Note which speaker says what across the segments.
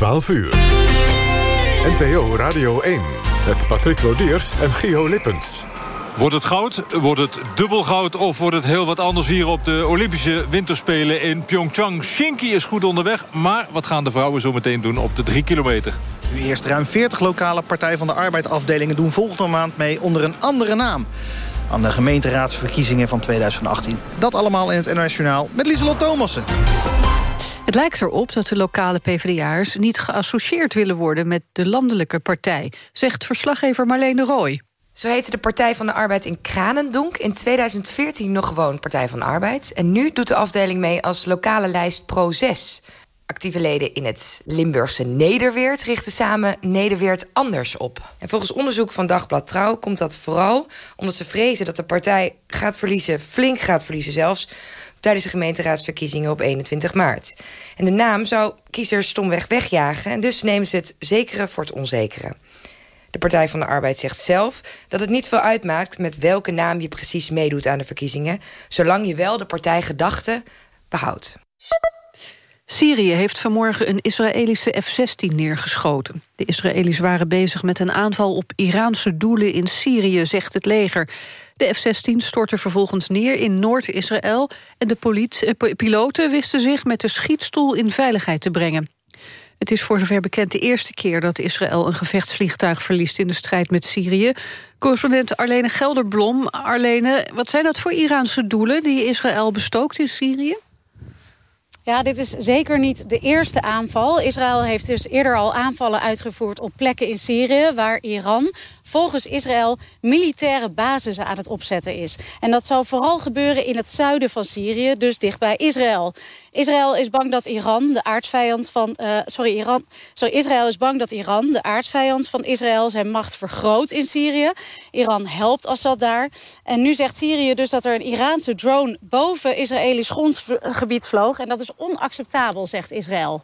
Speaker 1: 12 uur. NPO Radio 1 met Patrick Lodiers en Gio Lippens.
Speaker 2: Wordt het goud, wordt het dubbel goud... of wordt het heel wat anders hier op de Olympische Winterspelen in Pyeongchang? Shinky is goed onderweg, maar wat gaan de vrouwen zo meteen doen op de 3 kilometer?
Speaker 3: Nu eerst ruim 40 lokale Partij van de Arbeid afdelingen... doen volgende maand mee onder een andere naam aan de gemeenteraadsverkiezingen van 2018. Dat allemaal in het internationaal met Lieselot Thomassen.
Speaker 4: Het lijkt erop dat de lokale PvdA'ers niet geassocieerd willen worden... met de landelijke partij, zegt verslaggever Marlene Roy.
Speaker 5: Zo heette de Partij van de Arbeid in Kranendonk. In 2014 nog gewoon Partij van de Arbeid. En nu doet de afdeling mee als lokale lijst Pro6. Actieve leden in het Limburgse Nederweert richten samen Nederweert anders op. En volgens onderzoek van Dagblad Trouw komt dat vooral omdat ze vrezen dat de partij gaat verliezen, flink gaat verliezen zelfs, tijdens de gemeenteraadsverkiezingen op 21 maart. En de naam zou kiezers stomweg wegjagen en dus nemen ze het zekere voor het onzekere. De Partij van de Arbeid zegt zelf dat het niet veel uitmaakt... met welke naam je precies meedoet aan de verkiezingen... zolang je wel de partijgedachte behoudt.
Speaker 4: Syrië heeft vanmorgen een Israëlische F-16 neergeschoten. De Israëli's waren bezig met een aanval op Iraanse doelen in Syrië, zegt het leger. De F-16 stortte vervolgens neer in Noord-Israël... en de eh, piloten wisten zich met de schietstoel in veiligheid te brengen. Het is voor zover bekend de eerste keer dat Israël een gevechtsvliegtuig verliest in de strijd met Syrië. Correspondent Arlene Gelderblom. Arlene, wat zijn dat voor Iraanse doelen die Israël bestookt in Syrië?
Speaker 6: Ja, dit is zeker niet de eerste aanval. Israël heeft dus eerder al aanvallen uitgevoerd op plekken in Syrië... waar Iran volgens Israël militaire basis aan het opzetten is. En dat zal vooral gebeuren in het zuiden van Syrië, dus dichtbij Israël. Israël is bang dat Iran, de aardsvijand van... Uh, sorry, Iran, sorry, Israël is bang dat Iran, de aardsvijand van Israël... zijn macht vergroot in Syrië. Iran helpt Assad daar. En nu zegt Syrië dus dat er een Iraanse drone... boven Israëlisch grondgebied vloog. En dat is onacceptabel, zegt Israël.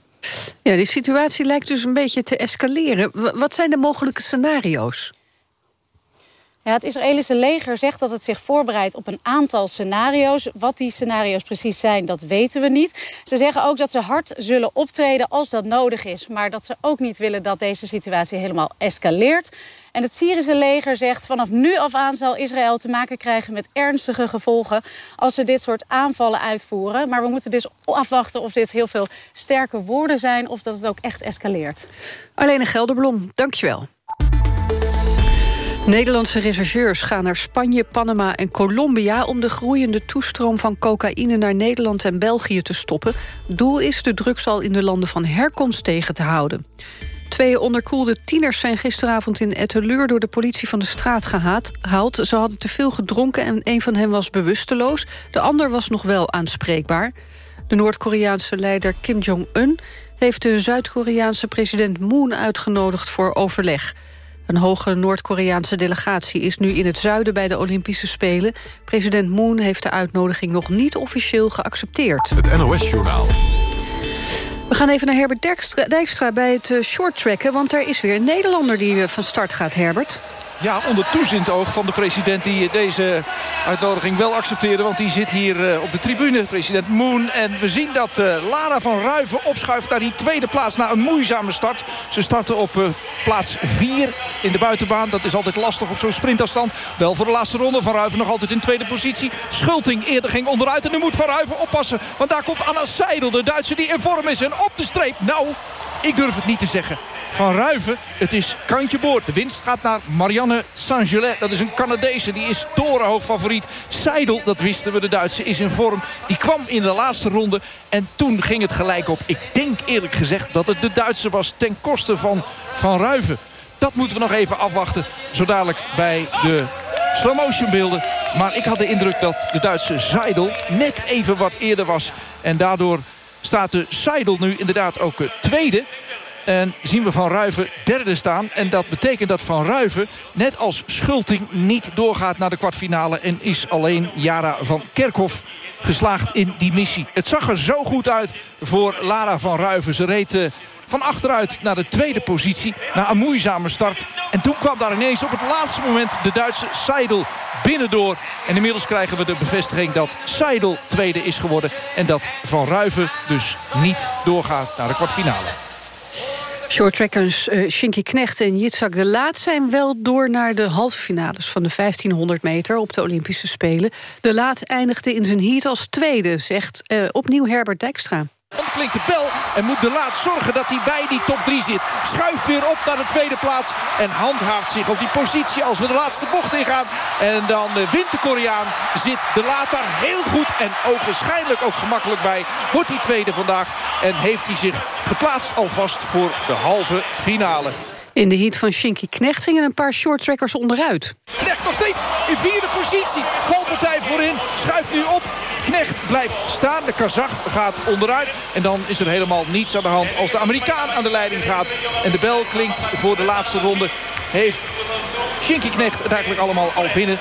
Speaker 4: Ja, die situatie lijkt dus een beetje te escaleren. Wat zijn de mogelijke scenario's?
Speaker 6: Ja, het Israëlische leger zegt dat het zich voorbereidt op een aantal scenario's. Wat die scenario's precies zijn, dat weten we niet. Ze zeggen ook dat ze hard zullen optreden als dat nodig is. Maar dat ze ook niet willen dat deze situatie helemaal escaleert. En het Syrische leger zegt vanaf nu af aan zal Israël te maken krijgen met ernstige gevolgen als ze dit soort aanvallen uitvoeren. Maar we moeten dus afwachten of dit heel veel sterke woorden zijn of dat het ook echt escaleert.
Speaker 4: Alleen Gelderblom, dankjewel. Nederlandse rechercheurs gaan naar Spanje, Panama en Colombia... om de groeiende toestroom van cocaïne naar Nederland en België te stoppen. Doel is de drugs al in de landen van herkomst tegen te houden. Twee onderkoelde tieners zijn gisteravond in Etteleur... door de politie van de straat gehaald. Ze hadden te veel gedronken en een van hen was bewusteloos. De ander was nog wel aanspreekbaar. De Noord-Koreaanse leider Kim Jong-un... heeft de Zuid-Koreaanse president Moon uitgenodigd voor overleg... Een hoge Noord-Koreaanse delegatie is nu in het zuiden bij de Olympische Spelen. President Moon heeft de uitnodiging nog niet officieel geaccepteerd.
Speaker 1: Het NOS-journaal.
Speaker 4: We gaan even naar Herbert Dijkstra, bij het uh, shorttracken... want er is weer een Nederlander die uh, van start gaat, Herbert.
Speaker 7: Ja, onder toezicht oog van de president die deze uitnodiging wel accepteerde. Want die zit hier eh, op de tribune, president Moon. En we zien dat uh, Lara van Ruiven opschuift naar die tweede plaats... na een moeizame start. Ze starten op uh, plaats 4 in de buitenbaan. Dat is altijd lastig op zo'n sprintafstand. Wel voor de laatste ronde. Van Ruiven nog altijd in tweede positie. Schulting eerder ging onderuit. En nu moet Van Ruiven oppassen. Want daar komt Anna Seidel, de Duitse die in vorm is. En op de streep. Nou, ik durf het niet te zeggen. Van Ruiven, het is kantje boord. De winst gaat naar Marianne Saint-Gelais. Dat is een Canadese, die is torenhoog favoriet. Seidel, dat wisten we, de Duitse, is in vorm. Die kwam in de laatste ronde en toen ging het gelijk op. Ik denk eerlijk gezegd dat het de Duitse was ten koste van Van Ruiven. Dat moeten we nog even afwachten. Zo dadelijk bij de slow motion beelden. Maar ik had de indruk dat de Duitse Seidel net even wat eerder was. En daardoor staat de Seidel nu inderdaad ook tweede. En zien we Van Ruiven derde staan. En dat betekent dat Van Ruiven, net als Schulting... niet doorgaat naar de kwartfinale. En is alleen Jara van Kerkhoff geslaagd in die missie. Het zag er zo goed uit voor Lara van Ruiven. Ze reed uh, van achteruit naar de tweede positie. Na een moeizame start. En toen kwam daar ineens op het laatste moment de Duitse Seidel binnendoor. En inmiddels krijgen we de bevestiging dat Seidel tweede is geworden. En dat Van Ruiven dus niet doorgaat naar de kwartfinale.
Speaker 4: Shorttrackers uh, Shinky Knecht en Yitzhak de Laat zijn wel door naar de halve finales van de 1500 meter op de Olympische Spelen. De Laat eindigde in zijn heat als tweede, zegt uh, opnieuw Herbert Dijkstra.
Speaker 7: Dan klinkt de bel en moet de laat zorgen dat hij bij die top 3 zit. Schuift weer op naar de tweede plaats en handhaaft zich op die positie als we de laatste bocht ingaan. En dan wint de Koreaan, zit de laat daar heel goed en ogenschijnlijk ook gemakkelijk bij. Wordt hij tweede vandaag en heeft hij zich geplaatst alvast voor de halve finale.
Speaker 4: In de heat van Shinky Knecht gingen een paar shorttrackers onderuit.
Speaker 7: Knecht nog steeds in vierde positie. Valpartij voorin, schuift nu op. Knecht blijft staan. De Kazach gaat onderuit. En dan is er helemaal niets aan de hand als de Amerikaan aan de leiding gaat. En de bel klinkt voor de laatste ronde. Heeft Shinky Knecht het eigenlijk allemaal al binnen.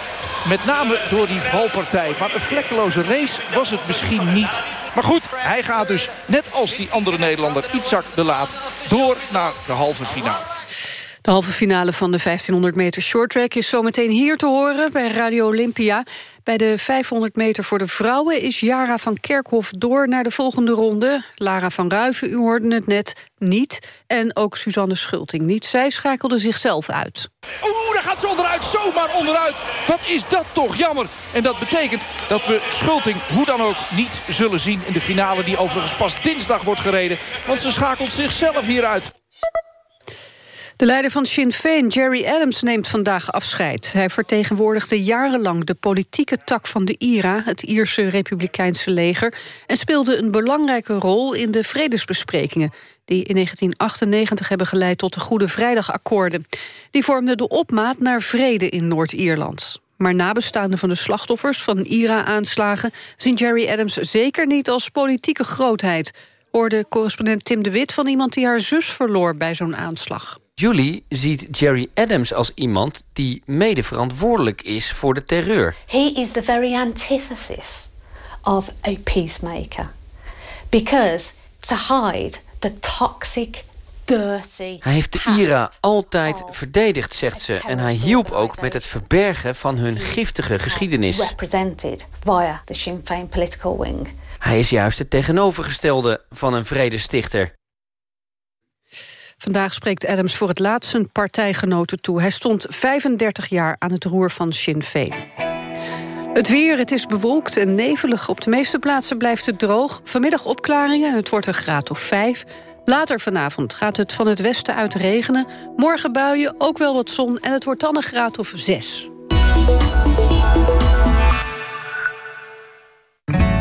Speaker 7: Met name door die valpartij. Maar een vlekkeloze race was het misschien niet. Maar goed, hij gaat dus, net als die andere Nederlander, Itzak de Laat... door naar de halve finale.
Speaker 4: De halve finale van de 1500 meter shorttrack is zometeen hier te horen bij Radio Olympia. Bij de 500 meter voor de vrouwen is Jara van Kerkhof door naar de volgende ronde. Lara van Ruiven, u hoorde het net, niet. En ook Suzanne Schulting niet. Zij schakelde zichzelf uit.
Speaker 7: Oeh, daar gaat ze onderuit, zomaar onderuit. Wat is dat toch jammer. En dat betekent dat we Schulting hoe dan ook niet zullen zien... in de finale die overigens pas dinsdag wordt gereden. Want ze schakelt zichzelf hieruit.
Speaker 4: De leider van Sinn Féin, Jerry Adams, neemt vandaag afscheid. Hij vertegenwoordigde jarenlang de politieke tak van de IRA... het Ierse Republikeinse leger... en speelde een belangrijke rol in de vredesbesprekingen... die in 1998 hebben geleid tot de Goede Vrijdagakkoorden. Die vormden de opmaat naar vrede in Noord-Ierland. Maar nabestaanden van de slachtoffers van IRA-aanslagen... zien Jerry Adams zeker niet als politieke grootheid... hoorde correspondent Tim de Wit van iemand die haar zus verloor bij zo'n aanslag.
Speaker 8: Julie ziet Jerry Adams als iemand die mede verantwoordelijk is voor de terreur.
Speaker 9: He is the very antithesis of a peacemaker. Because to hide the toxic Dirty,
Speaker 8: hij heeft de IRA altijd verdedigd, zegt ze. En hij hielp ook met het verbergen van hun giftige geschiedenis. Hij is juist het tegenovergestelde van een vredestichter.
Speaker 4: Vandaag spreekt Adams voor het laatst zijn partijgenoten toe. Hij stond 35 jaar aan het roer van Sinn Féin. Het weer, het is bewolkt en nevelig. Op de meeste plaatsen blijft het droog. Vanmiddag opklaringen en het wordt een graad of 5. Later vanavond gaat het van het westen uit regenen. Morgen buien, ook wel wat zon en het wordt dan een graad of 6.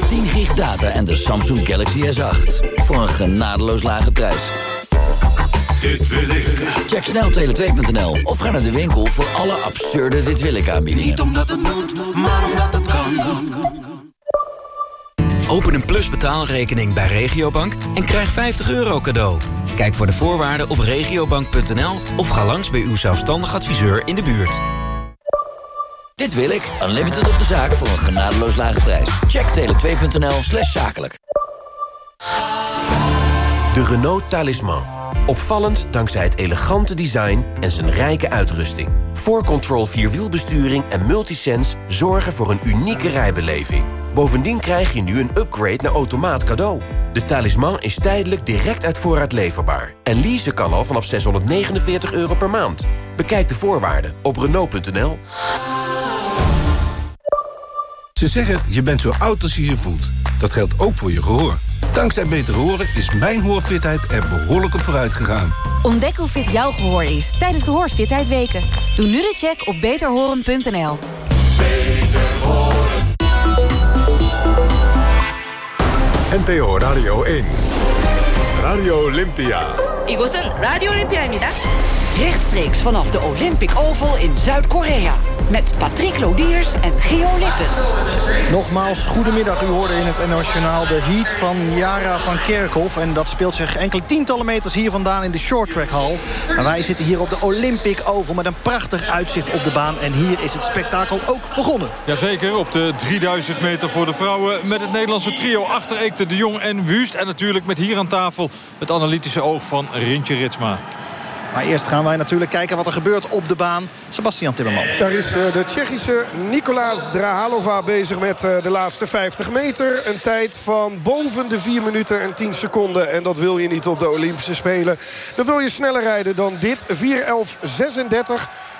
Speaker 10: Met 10 gig data en de Samsung Galaxy S8. Voor een genadeloos lage prijs.
Speaker 11: Dit wil ik.
Speaker 10: Check snel tele2.nl of ga naar de winkel voor alle absurde Dit wil ik aanbiedingen.
Speaker 11: Niet omdat het moet, maar omdat het kan.
Speaker 12: Open een Plus betaalrekening bij Regiobank en krijg 50 euro cadeau. Kijk voor de voorwaarden op regiobank.nl of ga langs bij uw zelfstandig adviseur in de buurt.
Speaker 10: Dit wil ik. Unlimited op de zaak voor een genadeloos lage prijs. Check tele2.nl slash zakelijk.
Speaker 13: De Renault Talisman. Opvallend dankzij het elegante design en zijn rijke uitrusting. 4Control Vierwielbesturing en Multisense zorgen voor een unieke rijbeleving. Bovendien krijg je nu een upgrade naar automaat cadeau. De talisman is tijdelijk direct uit voorraad leverbaar. En leasen kan al vanaf 649 euro per maand. Bekijk de voorwaarden op Renault.nl.
Speaker 14: Ze zeggen, je bent zo oud als je je voelt. Dat geldt ook voor je gehoor. Dankzij Beter Horen is mijn hoorfitheid er behoorlijk op vooruit gegaan.
Speaker 15: Ontdek hoe fit jouw gehoor is tijdens de Hoorfitheid Weken. Doe nu de check op beterhoren.nl.
Speaker 1: NPO Radio 1. Radio Olympia.
Speaker 16: 이곳은 라디오 올림피아입니다. Rechtstreeks vanaf de Olympic Oval in Zuid-Korea. Met Patrick Lodiers en Gio Lippens.
Speaker 3: Nogmaals, goedemiddag. U hoorde in het NOS de heat van Jara van Kerkhoff. En dat speelt zich enkele tientallen meters hier vandaan in de short track hall. Maar wij zitten hier op de Olympic Oval met een prachtig uitzicht op de baan. En hier is het spektakel ook begonnen.
Speaker 2: Jazeker, op de 3000 meter voor de vrouwen... met het Nederlandse trio achter Eekte de Jong en Wust. En natuurlijk met hier aan tafel het analytische oog van Rintje Ritsma.
Speaker 3: Maar eerst gaan wij natuurlijk kijken wat er gebeurt op de baan. Sebastian Timmerman.
Speaker 17: Daar is eh, de Tsjechische Nicolaas Drahalova bezig met eh, de laatste 50 meter. Een tijd van boven de 4 minuten en 10 seconden. En dat wil je niet op de Olympische Spelen. Dan wil je sneller rijden dan dit. 4.11.36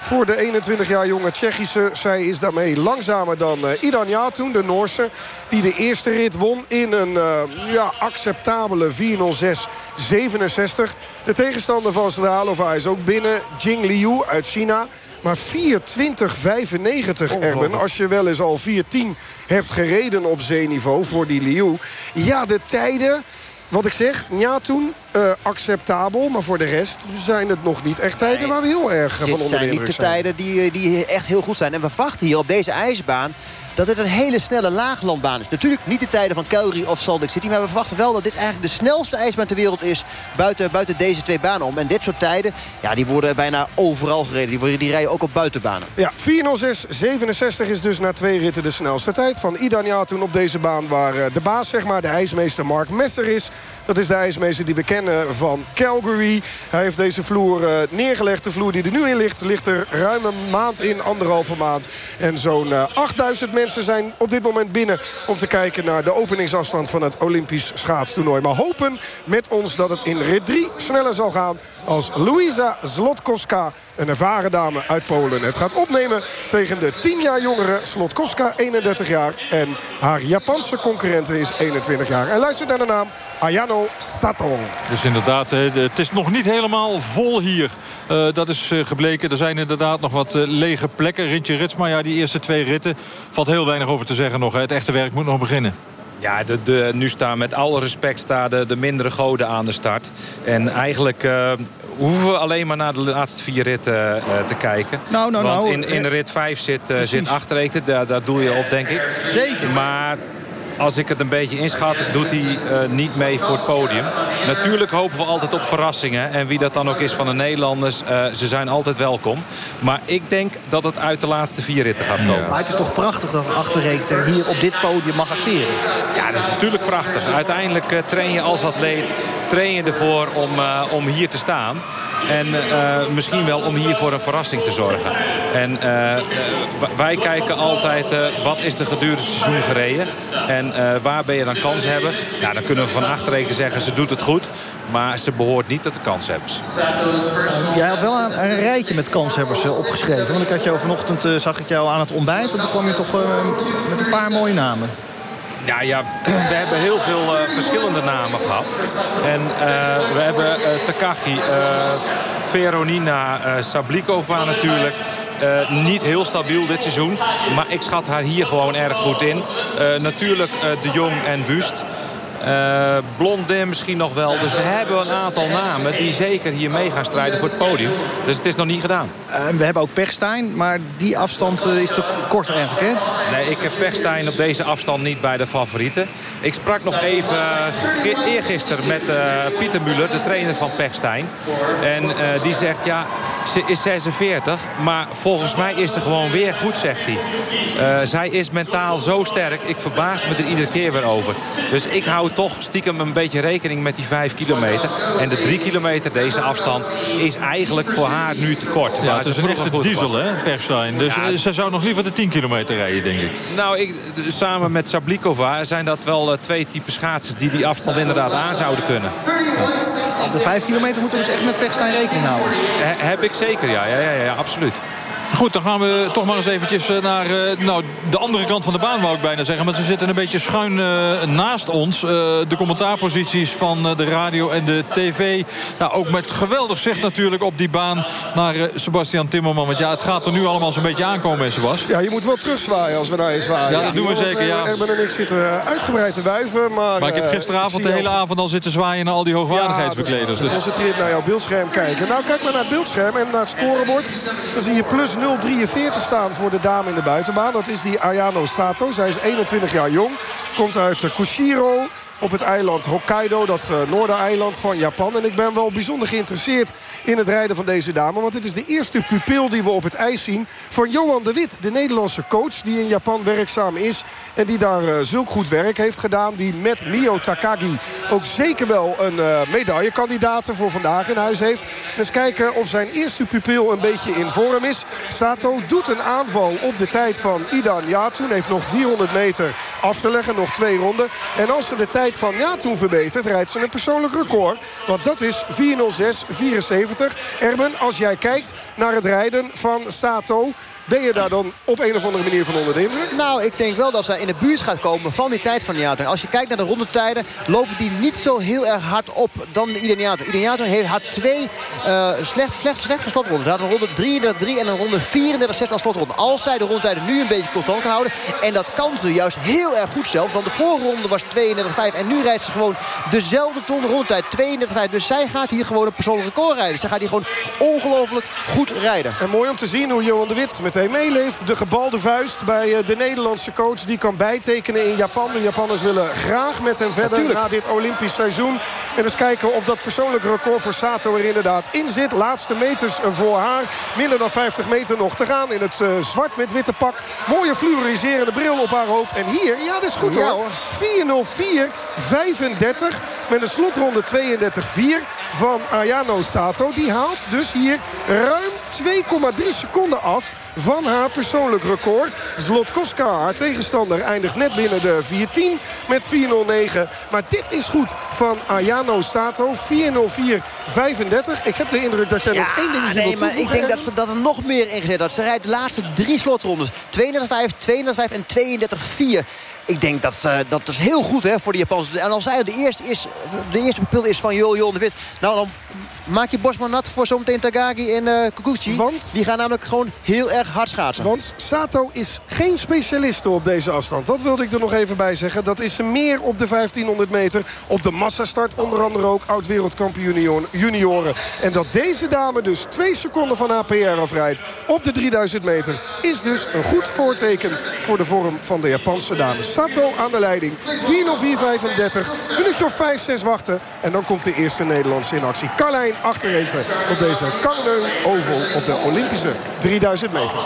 Speaker 17: voor de 21 jaar jonge Tsjechische. Zij is daarmee langzamer dan uh, Idan Jatoen, de Noorse. Die de eerste rit won in een uh, ja, acceptabele 4.06.67. De tegenstander van Strahalova is ook binnen. Jing Liu uit China. Maar 4.20.95 Erben. Als je wel eens al 4.10 hebt gereden op zeeniveau voor die Liu. Ja, de tijden... Wat ik zeg, ja toen uh, acceptabel. Maar voor de rest zijn het nog niet echt tijden waar we heel erg van onder de
Speaker 18: zijn niet de tijden die, die echt heel goed zijn. En we wachten hier op deze ijsbaan dat het een hele snelle laaglandbaan is. Natuurlijk niet de tijden van Calgary of Salt Lake City... maar we verwachten wel dat dit eigenlijk de snelste ijsbaan ter wereld is... buiten, buiten deze twee banen om. En dit soort tijden, ja, die worden bijna overal gereden. Die, worden, die rijden ook op buitenbanen.
Speaker 17: Ja, 4.06.67 is dus na twee ritten de snelste tijd van Idania toen op deze baan... waar eh, de baas, zeg maar, de ijsmeester Mark Messer is. Dat is de ijsmeester die we kennen van Calgary. Hij heeft deze vloer uh, neergelegd. De vloer die er nu in ligt, ligt er ruim een maand in, anderhalve maand. En zo'n uh, 8000 mensen zijn op dit moment binnen... om te kijken naar de openingsafstand van het Olympisch schaatstoernooi. Maar hopen met ons dat het in rit 3 sneller zal gaan... als Louisa Zlotkowska een ervaren dame uit Polen. Het gaat opnemen tegen de 10 jaar jongere Slotkowska, 31 jaar. En haar Japanse concurrente is 21 jaar. En luister naar de naam Ayano Sato.
Speaker 2: Dus inderdaad, het is nog niet helemaal vol hier. Uh, dat is uh, gebleken. Er zijn inderdaad nog wat lege plekken. Rintje Ritsma, ja, die eerste twee ritten. Valt heel weinig over te zeggen nog. Hè. Het echte werk moet nog beginnen.
Speaker 19: Ja, de, de, nu staan met alle respect staan de, de mindere goden aan de start. En eigenlijk uh, hoeven we alleen maar naar de laatste vier ritten uh, te kijken.
Speaker 3: Nou, nou,
Speaker 19: Want
Speaker 3: nou.
Speaker 19: in, in rit 5 zit, uh, zit achterrekenen, daar, daar doe je op, denk ik.
Speaker 3: Zeker.
Speaker 19: Maar als ik het een beetje inschat, doet hij uh, niet mee voor het podium. Natuurlijk hopen we altijd op verrassingen. En wie dat dan ook is van de Nederlanders, uh, ze zijn altijd welkom. Maar ik denk dat het uit de laatste vier ritten gaat komen. Ja.
Speaker 3: Maar het is toch prachtig dat Achterreekter hier op dit podium mag acteren?
Speaker 19: Ja, dat is natuurlijk prachtig. Uiteindelijk uh, train je als atleet train je ervoor om, om hier te staan. En uh, misschien wel om hier voor een verrassing te zorgen. En uh, wij kijken altijd uh, wat is er gedurende seizoen gereden. En waar ben je dan kans hebben. Ja, dan kunnen we van achterreken zeggen ze doet het goed. Maar ze behoort niet tot de kanshebbers.
Speaker 3: Jij had wel een, een rijtje met kanshebbers opgeschreven. Want ik had jou vanochtend zag ik jou aan het ontbijt. En toen kwam je toch met een paar mooie namen.
Speaker 19: Ja, ja, we hebben heel veel uh, verschillende namen gehad. En uh, we hebben uh, Takagi, Veronina, Sablikova natuurlijk. niet heel stabiel dit seizoen. Maar ik schat haar hier gewoon erg goed in. natuurlijk De Jong en Wust. Uh, Blondin misschien nog wel. Dus we hebben een aantal namen die zeker hier mee gaan strijden voor het podium. Dus het is nog niet gedaan.
Speaker 3: Uh, we hebben ook Pechstein, maar die afstand uh, is te korter eigenlijk, hè?
Speaker 19: Nee, ik heb Pechstein op deze afstand niet bij de favorieten. Ik sprak nog even eergisteren met Pieter Muller, de trainer van Pechstein. En die zegt, ja, ze is 46, maar volgens mij is ze gewoon weer goed, zegt hij. zij is mentaal zo sterk, ik verbaas me er iedere keer weer over. Dus ik hou toch stiekem een beetje rekening met die 5 kilometer. En de 3 kilometer, deze afstand, is eigenlijk voor haar nu te kort.
Speaker 2: Ja, het is een echte diesel, hè, Perstijn. Dus ja. ze zou nog liever de 10 kilometer rijden, denk ik.
Speaker 19: Nou, ik, samen met Sablikova zijn dat wel uh, twee typen schaatsers... die die afstand inderdaad aan zouden kunnen.
Speaker 3: Op de 5 kilometer moeten we dus echt met Perstijn rekening houden.
Speaker 19: He, heb ik zeker, ja. Ja, ja, ja absoluut.
Speaker 2: Goed, dan gaan we toch maar eens eventjes eh, naar uh, nou, de andere kant van de baan, wou ik bijna zeggen. Maar ze zitten een beetje schuin uh, naast ons. de commentaarposities van de radio en de tv. Nou, ook met geweldig zicht natuurlijk op die baan naar Sebastian Timmerman. Want ja, het gaat er nu allemaal zo'n beetje aankomen, Sebas.
Speaker 17: Ja, je moet wel terugzwaaien als we naar je zwaaien.
Speaker 2: Ja, dat doen we zeker, ja.
Speaker 17: Erben en ik zitten uitgebreid te wuiven. Maar,
Speaker 2: maar ik heb gisteravond de hele avond al zitten zwaaien naar al die hoogwaardigheidsbekleders.
Speaker 17: Ja, dus. Concentreerd naar jouw beeldscherm kijken. Nou, kijk maar naar het beeldscherm en naar het scorebord. Dan zie je plus 0,43 staan voor de dame in de buitenbaan. Dat is die Ayano Sato. Zij is 21 jaar jong. Komt uit Kushiro op het eiland Hokkaido, dat uh, noordereiland van Japan. En ik ben wel bijzonder geïnteresseerd in het rijden van deze dame. Want het is de eerste pupil die we op het ijs zien van Johan de Wit. De Nederlandse coach die in Japan werkzaam is. En die daar uh, zulk goed werk heeft gedaan. Die met Mio Takagi ook zeker wel een uh, medaillekandidaat voor vandaag in huis heeft. Dus kijken of zijn eerste pupil een beetje in vorm is. Sato doet een aanval op de tijd van Idan Yatun. Heeft nog 400 meter af te leggen. Nog twee ronden. En als ze de tijd van Yatun verbetert, rijdt ze een persoonlijk record. Want dat is 4.06.74. Erben, als jij kijkt naar het rijden van Sato... Ben je daar dan op een of andere manier van onder de indruk?
Speaker 18: Nou, ik denk wel dat zij in de buurt gaat komen van die tijd van Niato. Als je kijkt naar de rondetijden, lopen die niet zo heel erg hard op dan Ideniato. Ideniato heeft had twee uh, slecht, slecht, slechte slotrondes. Hij had een ronde 33-3 en een ronde 34-6 als slotronde. Als zij de rondetijden nu een beetje constant kan houden. En dat kan ze juist heel erg goed zelf. Want de vorige ronde was 32-5 en nu rijdt ze gewoon dezelfde ton rondetijd. 32-5. Dus zij gaat hier gewoon een persoonlijk record rijden. Zij gaat hier gewoon ongelooflijk goed rijden.
Speaker 17: En mooi om te zien hoe Johan de Wit met meteen meeleeft. De gebalde vuist bij eh, de Nederlandse coach. Die kan bijtekenen in Japan. De Japanners willen graag met hem verder Natuurlijk. na dit Olympisch seizoen. En eens kijken of dat persoonlijke record voor Sato er inderdaad in zit. Laatste meters voor haar. Minder dan 50 meter nog te gaan in het uh, zwart met witte pak. Mooie fluoriserende bril op haar hoofd. En hier, ja dat is goed ja, hoor. 4.04.35 met een slotronde 32.4 van Ayano Sato. Die haalt dus hier ruim 2,3 seconden af van haar persoonlijk record. Zlotkoska, haar tegenstander, eindigt net binnen de 4.10 met 4.09. Maar dit is goed van Ayano Sato. 4.04.35. Ik heb de indruk dat jij
Speaker 18: ja,
Speaker 17: nog één ding
Speaker 18: nee, wil maar ik denk dat ze dat er nog meer ingezet had. Ze rijdt de laatste drie slotrondes. 32.5, 32.5 en 32.4 ik denk dat uh, dat is heel goed hè, voor de Japanse. En als zij de eerste, is, de eerste pupil is van Jojo de Wit... nou dan maak je borst maar nat voor zometeen Tagagi en uh, Kukuchi. Want? Die gaan namelijk gewoon heel erg hard schaatsen.
Speaker 17: Want Sato is geen specialiste op deze afstand. Dat wilde ik er nog even bij zeggen. Dat is meer op de 1500 meter. Op de massastart onder andere ook oud-wereldkampioen junioren. En dat deze dame dus twee seconden van APR afrijdt op de 3000 meter... is dus een goed voorteken voor de vorm van de Japanse dames. Sato aan de leiding. 4.04.35. Minuutje of 5, 6 wachten. En dan komt de eerste Nederlandse in actie. Carlijn achtereten op deze Kangneung Oval op de Olympische 3000 meter.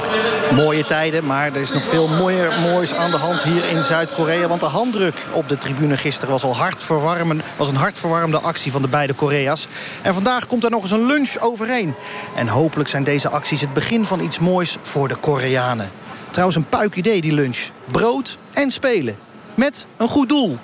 Speaker 3: Mooie tijden, maar er is nog veel mooier, moois aan de hand hier in Zuid-Korea. Want de handdruk op de tribune gisteren was al hard verwarmen, was een hartverwarmende actie van de beide Korea's. En vandaag komt er nog eens een lunch overheen. En hopelijk zijn deze acties het begin van iets moois voor de Koreanen. Trouwens een puik idee, die lunch. Brood en spelen. Met een goed doel.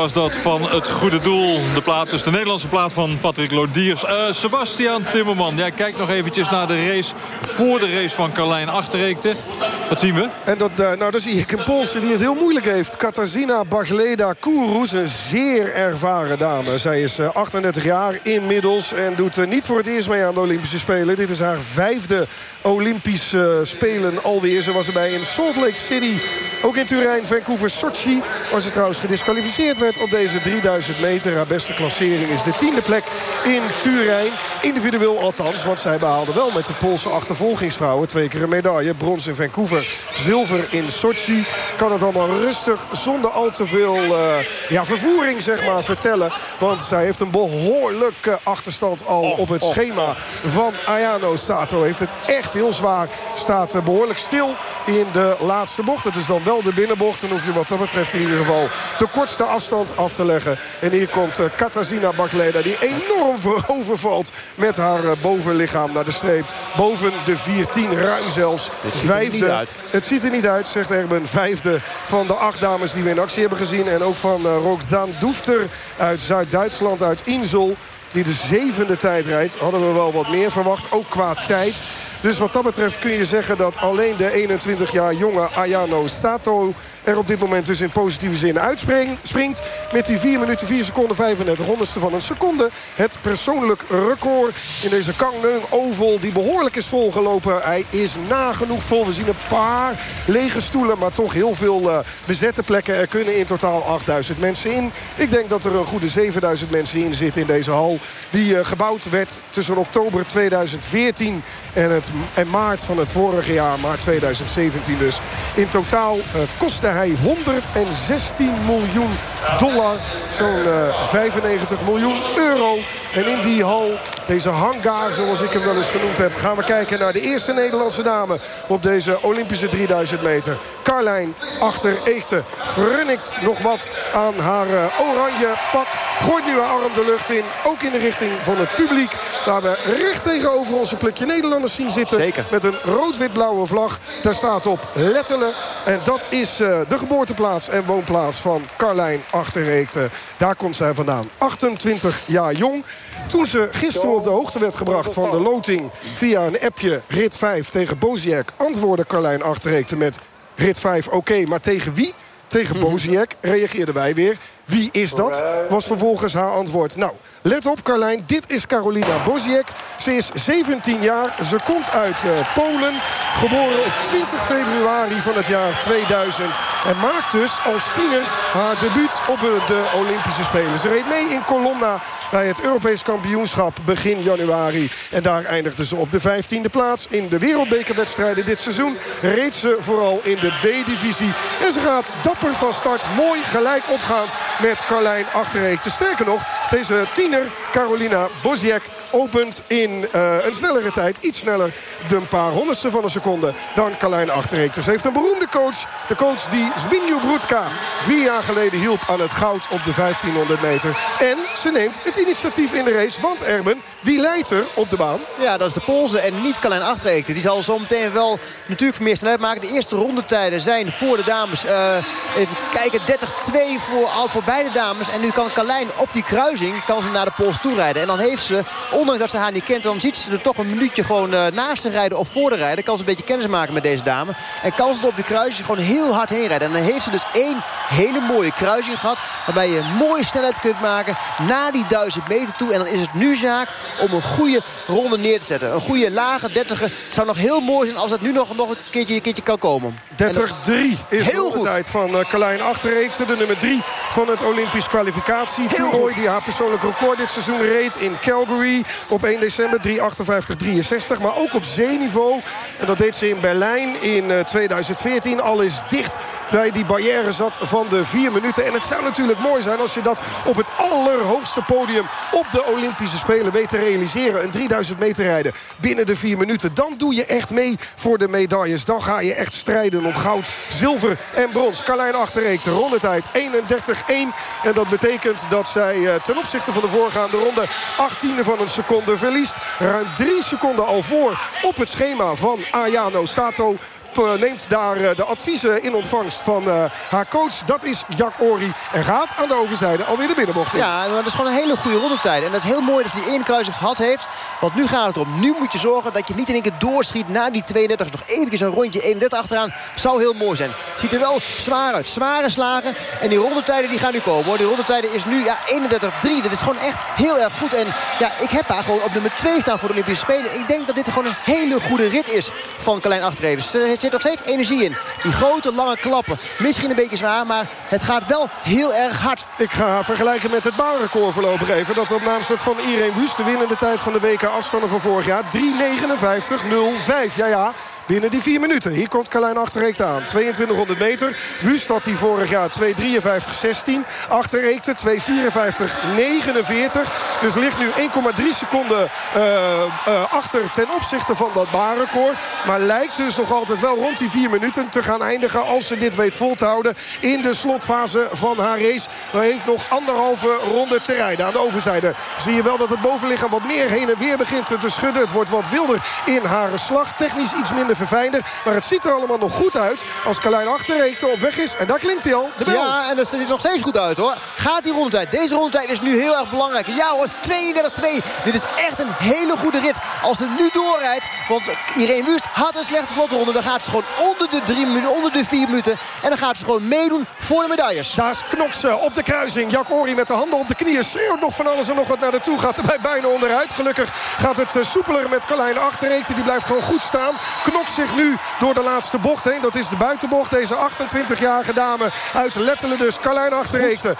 Speaker 2: Was dat van het goede doel. De plaat, dus de Nederlandse plaat van Patrick Lodiers. Eh, Sebastian Timmerman, jij kijkt nog eventjes naar de race... voor de race van Carlijn Achterreekte. Wat zien we?
Speaker 17: En dat, eh, nou, dan zie ik een Poolse die het heel moeilijk heeft. Katarzyna Bagleda Kourous, een zeer ervaren dame. Zij is eh, 38 jaar inmiddels en doet eh, niet voor het eerst mee aan de Olympische Spelen. Dit is haar vijfde Olympische eh, Spelen alweer. Ze was erbij in Salt Lake City, ook in Turijn, Vancouver, Sochi. Waar ze trouwens gedisqualificeerd werd op deze 3000 meter. Haar beste klassering is de tiende plek in Turijn. Individueel althans, want zij behaalde wel met de Poolse achtervolgingsvrouwen... twee keer een medaille, brons in Vancouver, zilver in Sochi. Kan het allemaal rustig, zonder al te veel eh, ja, vervoering zeg maar, vertellen. Want zij heeft een behoorlijke achterstand al op het schema van Ayano Sato. Heeft het echt heel zwaar, staat eh, behoorlijk stil in de laatste bocht. Het is dan wel de binnenbocht. Dan hoef je wat dat betreft in ieder geval de kortste afstand af te leggen. En hier komt eh, Katarzyna Bakleda die enorm voorovervalt met haar eh, bovenlichaam naar de streep. Boven de 4-10, ruim zelfs.
Speaker 18: Dit ziet er
Speaker 17: Vijfde.
Speaker 18: niet uit.
Speaker 17: Het ziet er niet uit, zegt Erben. Vijfde van de acht dames die we in actie hebben gezien. En ook van uh, Roxane Doefter uit Zuid-Duitsland, uit Insel. Die de zevende tijd rijdt. Hadden we wel wat meer verwacht, ook qua tijd. Dus wat dat betreft kun je zeggen dat alleen de 21 jaar jonge Ayano Sato er op dit moment dus in positieve zin uitspringt. Met die 4 minuten 4 seconden 35 honderdste van een seconde. Het persoonlijk record in deze Kangneung Oval die behoorlijk is volgelopen. Hij is nagenoeg vol. We zien een paar lege stoelen, maar toch heel veel uh, bezette plekken. Er kunnen in totaal 8000 mensen in. Ik denk dat er een goede 7000 mensen in zitten in deze hal. Die uh, gebouwd werd tussen oktober 2014 en, het, en maart van het vorige jaar, maart 2017 dus. In totaal uh, kostte hij 116 miljoen dollar. Zo'n uh, 95 miljoen euro. En in die hal, deze hangar zoals ik hem wel eens genoemd heb... gaan we kijken naar de eerste Nederlandse dame op deze Olympische 3000 meter. Carlijn achter Eekte. Frunnikt nog wat aan haar uh, oranje pak. Gooit nu haar arm de lucht in. Ook in de richting van het publiek. Waar we recht tegenover onze plukje Nederlanders zien zitten.
Speaker 18: Zeker.
Speaker 17: Met een rood-wit-blauwe vlag. Daar staat op Lettelen. En dat is uh, de geboorteplaats en woonplaats van Carlijn Achterreekte. Daar komt zij vandaan. 28 jaar jong. Toen ze gisteren op de hoogte werd gebracht van de loting... via een appje rit 5 tegen Boziek... antwoordde Carlijn Achterreekte met rit 5 oké, okay, maar tegen wie? Tegen Boziek reageerden wij weer. Wie is dat? Was vervolgens haar antwoord. Nou, let op Carlijn, dit is Carolina Boziek. Ze is 17 jaar, ze komt uit uh, Polen. Geboren op 20 februari van het jaar 2000. En maakt dus als tiener haar debuut op de Olympische Spelen. Ze reed mee in Colonna bij het Europees kampioenschap begin januari. En daar eindigde ze op de 15e plaats. In de wereldbekerwedstrijden dit seizoen reed ze vooral in de B-divisie. En ze gaat dapper van start, mooi gelijk opgaand met Carlijn Achterreekte. Sterker nog, deze Carolina Boziek opent in uh, een snellere tijd. Iets sneller dan een paar honderdste van een seconde dan Carlijn Achterreekte. Ze heeft een beroemde coach. De coach die Zbigniew Brudka vier jaar geleden hielp aan het goud op de 1500 meter. En ze neemt het initiatief in de race. Want Erben, wie leidt er op de baan?
Speaker 18: Ja, dat is de Poolse en niet Carlijn Achterreekte. Die zal zo meteen wel natuurlijk meer snelheid maken. De eerste rondetijden zijn voor de dames. Uh, even kijken, 30-2 voor, voor beide dames. En nu kan Carlijn op die kruising kan ze naar de pols toe rijden. En dan heeft ze, ondanks dat ze haar niet kent... dan ziet ze er toch een minuutje gewoon uh, naast ze rijden of voor de rijden. Kan ze een beetje kennis maken met deze dame. En kan ze er op die kruising gewoon heel hard heen rijden. En dan heeft ze dus één hele mooie kruising gehad. Waarbij je een mooie snelheid kunt maken na die duizend meter toe. En dan is het nu zaak om een goede ronde neer te zetten. Een goede lage dertiger. Het zou nog heel mooi zijn als het nu nog, nog een, keertje, een keertje kan komen.
Speaker 17: 30-3 is heel de tijd van uh, Carlijn Achterreekte. De nummer 3 van het Olympisch kwalificatietoernooi. Die haar persoonlijk record dit seizoen reed in Calgary op 1 december. 3.58-63. Maar ook op zeeniveau. En dat deed ze in Berlijn in uh, 2014. Al is dicht bij die barrière zat van de 4 minuten. En het zou natuurlijk mooi zijn als je dat op het allerhoogste podium op de Olympische Spelen weet te realiseren. Een 3000 meter rijden binnen de 4 minuten. Dan doe je echt mee voor de medailles. Dan ga je echt strijden om goud, zilver en brons. Carlijn Achterreek, de rondetijd 31-1. En dat betekent dat zij eh, ten opzichte van de voorgaande ronde 18e van een seconde verliest. Ruim 3 seconden al voor op het schema van Ayano Sato neemt daar eh, de adviezen in ontvangst van uh, haar coach. Dat is Jack Ori. En gaat aan de overzijde alweer de binnenbocht in.
Speaker 18: Ja, dat is gewoon een hele goede rondetijd. En dat is heel mooi dat hij die inkruising gehad heeft. Want nu gaat het erom. Nu moet je zorgen dat je niet in één keer doorschiet na die 32. Nog eventjes een rondje 31 achteraan. Zou heel mooi zijn. Ziet er wel zwaar uit. Zware slagen. En die rondetijden die gaan nu komen. Hoor. Die rondetijden is nu ja, 31-3. Dat is gewoon echt heel erg goed. En ja, ik heb daar gewoon op nummer 2 staan voor de Olympische Spelen. Ik denk dat dit gewoon een hele goede rit is van Carlijn Achterreders. Er zit nog steeds energie in. Die grote lange klappen. Misschien een beetje zwaar, maar het gaat wel heel erg hard.
Speaker 17: Ik ga vergelijken met het baanrecord voorlopig even. Dat op naam staat van Irene Wust. De winnende tijd van de WK afstanden van vorig jaar. 3.59.05. Ja, ja binnen die vier minuten. Hier komt Carlijn Achterreekte aan. 2200 meter. Wust had hij vorig jaar 2.53.16. Achterreekte 2.54.49. Dus ligt nu 1,3 seconden uh, uh, achter ten opzichte van dat baanrecord. Maar lijkt dus nog altijd wel rond die vier minuten te gaan eindigen... als ze dit weet vol te houden in de slotfase van haar race. Maar heeft nog anderhalve ronde te rijden. Aan de overzijde zie je wel dat het bovenlichaam wat meer heen en weer begint te schudden. Het wordt wat wilder in haar slag. Technisch iets minder verfijnder. Maar het ziet er allemaal nog goed uit als Carlijn Achterreekte op weg is. En daar klinkt hij al, de bel.
Speaker 18: Ja, en dat ziet er nog steeds goed uit hoor. Gaat die rondetijd. Deze rondetijd is nu heel erg belangrijk. Ja hoor, 32-2. Dit is echt een hele goede rit. Als ze nu doorrijdt, want Irene Wust had een slechte slotronde. Dan gaat ze gewoon onder de, drie minuten, onder de vier minuten. En dan gaat ze gewoon meedoen voor de medailles.
Speaker 17: Daar is Knoksen op de kruising. Jack Ori met de handen op de knieën. Schreeuwt nog van alles en nog wat naar de toe. Gaat erbij bijna onderuit. Gelukkig gaat het eh, soepeler met Carlijn Achterreekte. Die blijft gewoon goed staan. Zich nu door de laatste bocht heen. Dat is de buitenbocht. Deze 28-jarige dame uit Lettelen dus. Carlijn Achterreekte.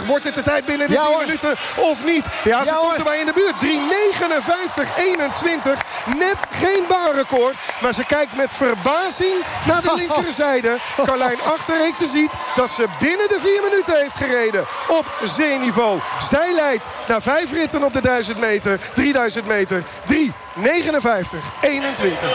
Speaker 17: 3.55. Wordt dit de tijd binnen de
Speaker 18: Ja,
Speaker 17: 4
Speaker 18: hoor.
Speaker 17: minuten of niet? Ja, ze
Speaker 18: Ja,
Speaker 17: komt
Speaker 18: hoor.
Speaker 17: erbij in de buurt. 3.59-21. Net geen baanrecord. Maar ze kijkt met verbazing naar de linkerzijde. Carlijn Achterreekte ziet dat ze binnen de 4 minuten heeft gereden. Op zeeniveau. Zij leidt na vijf ritten op de 1000 meter. 3000 meter. 3. 59, 21.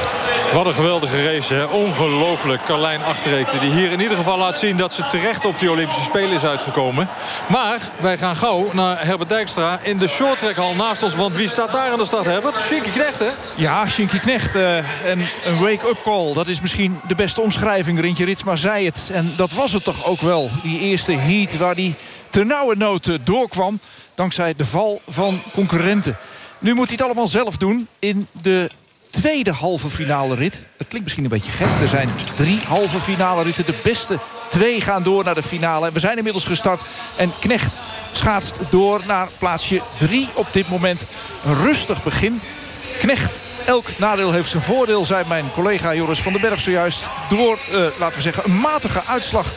Speaker 2: Wat een geweldige race, hè. Ongelooflijk. Carlijn Achterreekte die hier in ieder geval laat zien... dat ze terecht op die Olympische Spelen is uitgekomen. Maar wij gaan gauw naar Herbert Dijkstra in de shorttrackhal naast ons. Want wie staat daar aan de start, Herbert? Shinky Knecht, hè?
Speaker 7: Ja, Shinky Knecht. eh, en een wake-up call. Dat is misschien de beste omschrijving. Rintje Ritsma zei het. En dat was het toch ook wel. Die eerste heat waar die ternauwernood eh, doorkwam. Dankzij de val van concurrenten. Nu moet hij het allemaal zelf doen in de tweede halve finale rit. Het klinkt misschien een beetje gek. Er zijn drie halve finale ritten. De beste twee gaan door naar de finale. We zijn inmiddels gestart. En Knecht schaatst door naar plaatsje drie op dit moment. Een rustig begin. Knecht, elk nadeel heeft zijn voordeel, zei mijn collega Joris van den Berg zojuist. Door, eh, laten we zeggen, een matige uitslag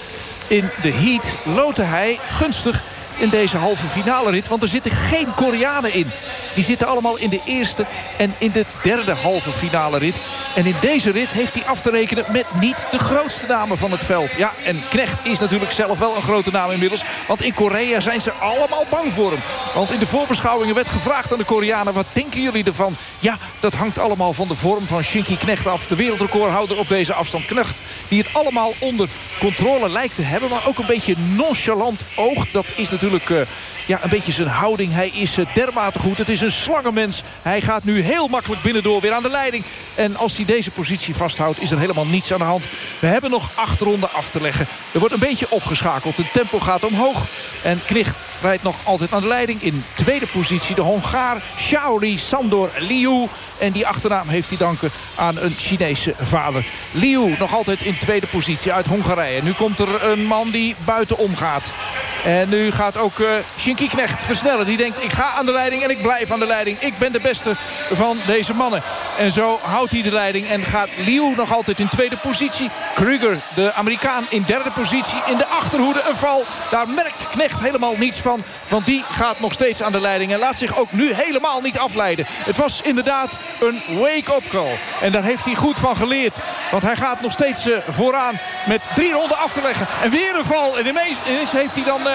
Speaker 7: in de heat loodde hij gunstig in deze halve finale rit. Want er zitten geen Koreanen in. Die zitten allemaal in de eerste en in de derde halve finale rit. En in deze rit heeft hij af te rekenen met niet de grootste namen van het veld. Ja, en Knecht is natuurlijk zelf wel een grote naam inmiddels. Want in Korea zijn ze allemaal bang voor hem. Want in de voorbeschouwingen werd gevraagd aan de Koreanen... wat denken jullie ervan? Ja, dat hangt allemaal van de vorm van Shinky Knecht af. De wereldrecordhouder op deze afstand Knecht. Die het allemaal onder controle lijkt te hebben. Maar ook een beetje nonchalant oogt. Dat is natuurlijk eh, ja, een beetje zijn houding. Hij is eh, dermate goed. Het is een slangenmens. Hij gaat nu heel makkelijk binnendoor weer aan de leiding. En als hij deze positie vasthoudt is er helemaal niets aan de hand. We hebben nog acht ronden af te leggen. Er wordt een beetje opgeschakeld. Het tempo gaat omhoog. En Knicht rijdt nog altijd aan de leiding. In tweede positie de Hongaar Shaori Sandor Liu. En die achternaam heeft hij danken aan een Chinese vader. Liu nog altijd in tweede positie uit Hongarije. Nu komt er een man die buiten omgaat. En nu gaat ook uh, Shinky Knecht versnellen. Die denkt, ik ga aan de leiding en ik blijf aan de leiding. Ik ben de beste van deze mannen. En zo houdt hij de leiding en gaat Liu nog altijd in tweede positie. Kruger, de Amerikaan, in derde positie. In de achterhoede een val. Daar merkt Knecht helemaal niets van. Want die gaat nog steeds aan de leiding. En laat zich ook nu helemaal niet afleiden. Het was inderdaad een wake-up call. En daar heeft hij goed van geleerd. Want hij gaat nog steeds uh, vooraan met drie ronden af te leggen. En weer een val. En ineens heeft hij dan uh,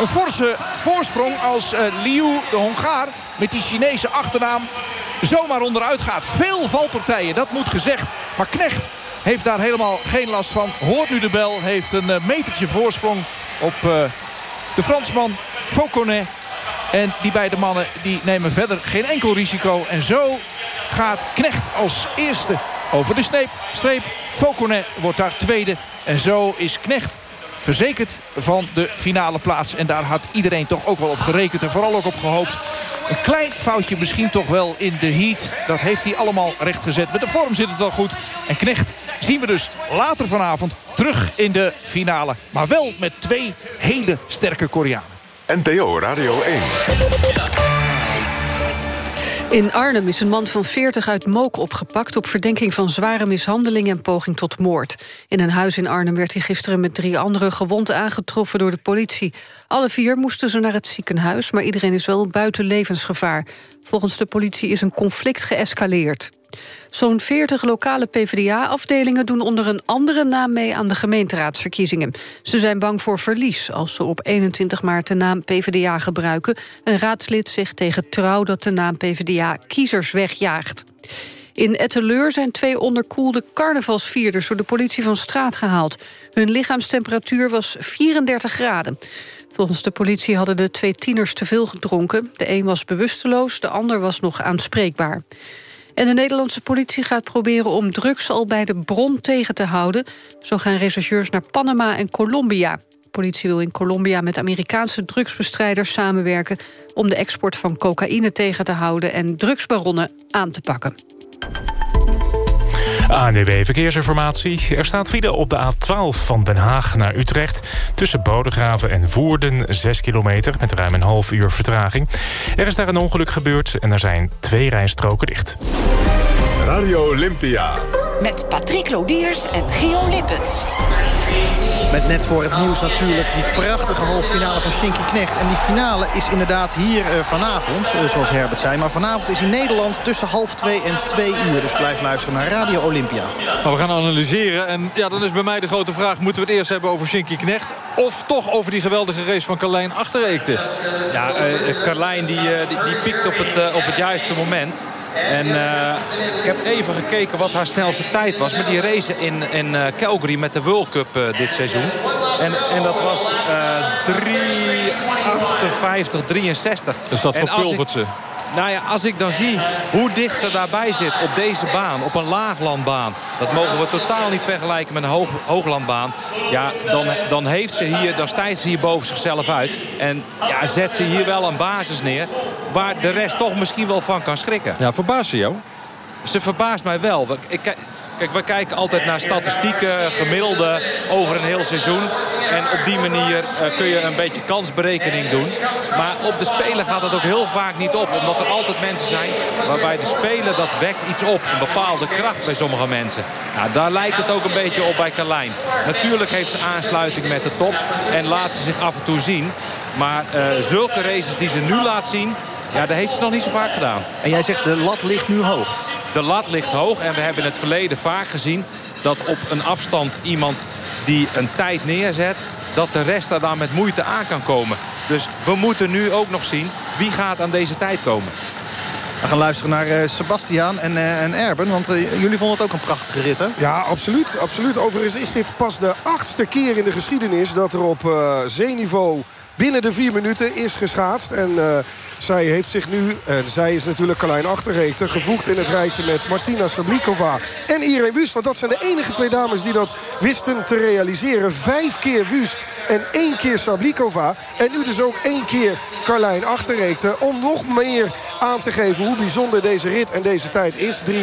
Speaker 7: een forse voorsprong als uh, Liu, de Hongaar... met die Chinese achternaam zomaar onderuit gaat. Veel valpartijen, dat moet gezegd. Maar Knecht heeft daar helemaal geen last van. Hoort nu de bel, heeft een metertje voorsprong op de Fransman Fauconnet. En die beide mannen die nemen verder geen enkel risico. En zo gaat Knecht als eerste over de sneep, streep. Fauconnet wordt daar tweede. En zo is Knecht verzekerd van de finale plaats. En daar had iedereen toch ook wel op gerekend. En vooral ook op gehoopt. Een klein foutje misschien toch wel in de heat. Dat heeft hij allemaal rechtgezet. Met de vorm zit het wel goed. En Knecht zien we dus later vanavond terug in de finale. Maar wel met twee hele sterke Koreanen.
Speaker 1: NPO Radio 1.
Speaker 4: In Arnhem is een man van 40 uit Mook opgepakt... op verdenking van zware mishandeling en poging tot moord. In een huis in Arnhem werd hij gisteren met drie andere gewond aangetroffen door de politie. Alle vier moesten ze naar het ziekenhuis, maar iedereen is wel buiten levensgevaar. Volgens de politie is een conflict geëscaleerd. Zo'n 40 lokale PvdA-afdelingen doen onder een andere naam mee aan de gemeenteraadsverkiezingen. Ze zijn bang voor verlies als ze op 21 maart de naam PvdA gebruiken. Een raadslid zegt tegen Trouw dat de naam PvdA kiezers wegjaagt. In Etteleur zijn twee onderkoelde carnavalsvierders... door de politie van straat gehaald. Hun lichaamstemperatuur was 34 graden. Volgens de politie hadden de twee tieners te veel gedronken. De een was bewusteloos, de ander was nog aanspreekbaar. En de Nederlandse politie gaat proberen om drugs al bij de bron tegen te houden. Zo gaan rechercheurs naar Panama en Colombia. Politie wil in Colombia met Amerikaanse drugsbestrijders samenwerken... om de export van cocaïne tegen te houden en drugsbaronnen aan te pakken.
Speaker 20: ANDB Verkeersinformatie. Er staat file op de A12 van Den Haag naar Utrecht. Tussen Bodegraven en Woerden 6 kilometer met ruim een half uur vertraging. Er is daar een ongeluk gebeurd en er zijn twee rijstroken dicht.
Speaker 1: Radio Olympia.
Speaker 16: Met Patrick Lodiers en Gio Lippens.
Speaker 3: Met net voor het nieuws natuurlijk die prachtige halve finale van Shinky Knecht. En die finale is inderdaad hier uh, vanavond, uh, zoals Herbert zei. Maar vanavond is in Nederland tussen half twee en twee uur. Dus blijf luisteren naar Radio Olympia.
Speaker 2: Maar we gaan analyseren. En ja, dan is bij mij de grote vraag... moeten we het eerst hebben over Shinky Knecht... of toch over die geweldige race van Carlijn Achtereekte?
Speaker 19: Ja, uh, Carlijn die, die, die, piekt op het, op het juiste moment... En uh, ik heb even gekeken wat haar snelste tijd was. Met die race in, in uh, Calgary met de World Cup uh, dit seizoen. En, en dat was 3,58, 63.
Speaker 2: Dus dat verpulvert ze.
Speaker 19: Nou ja, als ik dan zie hoe dicht ze daarbij zit op deze baan, op een laaglandbaan. Dat mogen we totaal niet vergelijken met een hoog, hooglandbaan. Ja, dan, dan, heeft ze hier, dan stijgt ze hier boven zichzelf uit. En ja, zet ze hier wel een basis neer waar de rest toch misschien wel van kan schrikken.
Speaker 2: Ja, verbaast ze jou?
Speaker 19: Ze verbaast mij wel. Ik, Kijk, we kijken altijd naar statistieken, gemiddelde over een heel seizoen. En op die manier uh, kun je een beetje kansberekening doen. Maar op de Spelen gaat dat ook heel vaak niet op. Omdat er altijd mensen zijn waarbij de Spelen, dat wekt iets op. Een bepaalde kracht bij sommige mensen. Nou, daar lijkt het ook een beetje op bij Carlijn. Natuurlijk heeft ze aansluiting met de top. En laat ze zich af en toe zien. Maar uh, zulke races die ze nu laat zien... Ja, dat heeft ze nog niet zo vaak gedaan.
Speaker 3: En jij zegt de lat ligt nu hoog.
Speaker 19: De lat ligt hoog en we hebben in het verleden vaak gezien... dat op een afstand iemand die een tijd neerzet... dat de rest daar dan met moeite aan kan komen. Dus we moeten nu ook nog zien wie gaat aan deze tijd komen.
Speaker 3: We gaan luisteren naar uh, Sebastiaan en, uh, en Erben. Want uh, jullie vonden het ook een prachtige rit, hè?
Speaker 17: Ja, absoluut. absoluut. Overigens is dit pas de achtste keer in de geschiedenis... dat er op zeeniveau binnen de vier minuten is geschaatst. En uh, zij heeft zich nu, en zij is natuurlijk Carlijn Achterreekte... gevoegd in het rijtje met Martina Sablikova en Irene Wust. Want dat zijn de enige twee dames die dat wisten te realiseren. Vijf keer Wust en één keer Sablikova. En nu dus ook één keer Carlijn Achterreekte. Om nog meer aan te geven hoe bijzonder deze rit en deze tijd is. 3.59.21.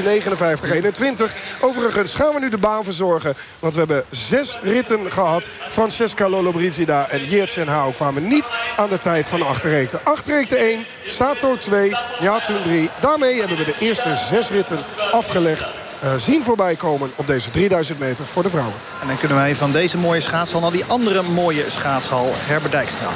Speaker 17: Overigens gaan we nu de baan verzorgen. Want we hebben zes ritten gehad. Francesca Lollobrigida en Jeertje Hou kwamen niet aan de tijd van achterreekte. Achterreekte 1, Sato 2, Jatun 3. Daarmee hebben we de eerste zes ritten afgelegd. Uh, zien voorbij komen op deze 3000 meter voor de vrouwen.
Speaker 3: En dan kunnen wij van deze mooie schaatshal naar die andere mooie schaatshal Herbert Dijkstra.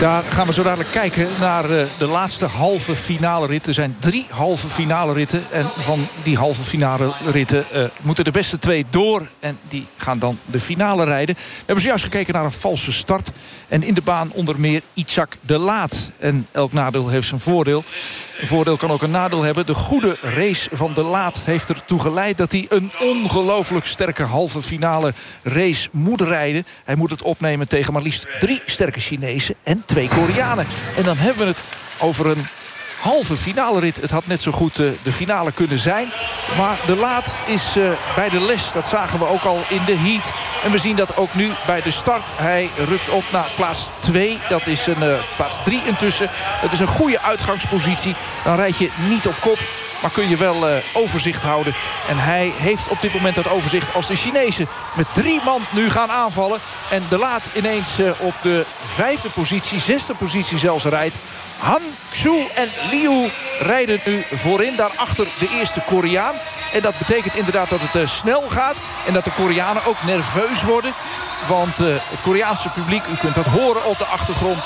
Speaker 7: Daar gaan we zo dadelijk kijken naar uh, de laatste halve finale rit. Er zijn drie halve finale ritten. En van die halve finale ritten uh, moeten de beste twee door. En die gaan dan de finale rijden. We hebben zojuist gekeken naar een valse start. En in de baan onder meer Itzak de Laat. En elk nadeel heeft zijn voordeel. Een voordeel kan ook een nadeel hebben. De goede race van de Laat heeft ertoe geleid... dat hij een ongelooflijk sterke halve finale race moet rijden. Hij moet het opnemen tegen maar liefst drie sterke Chinezen... en twee Koreanen. En dan hebben we het over een halve finale rit. Het had net zo goed uh, de finale kunnen zijn. Maar de laat is uh, bij de les. Dat zagen we ook al in de heat. En we zien dat ook nu bij de start. Hij rukt op naar plaats 2. Dat is een uh, plaats 3 intussen. Dat is een goede uitgangspositie. Dan rijd je niet op kop. Maar kun je wel uh, overzicht houden. En hij heeft op dit moment dat overzicht als de Chinezen met drie man nu gaan aanvallen. En de laat ineens uh, op de vijfde positie, zesde positie zelfs rijdt. Han, Xu en Liu rijden nu voorin. Daarachter de eerste Koreaan. En dat betekent inderdaad dat het uh, snel gaat. En dat de Koreanen ook nerveus worden. Want het Koreaanse publiek, u kunt dat horen op de achtergrond...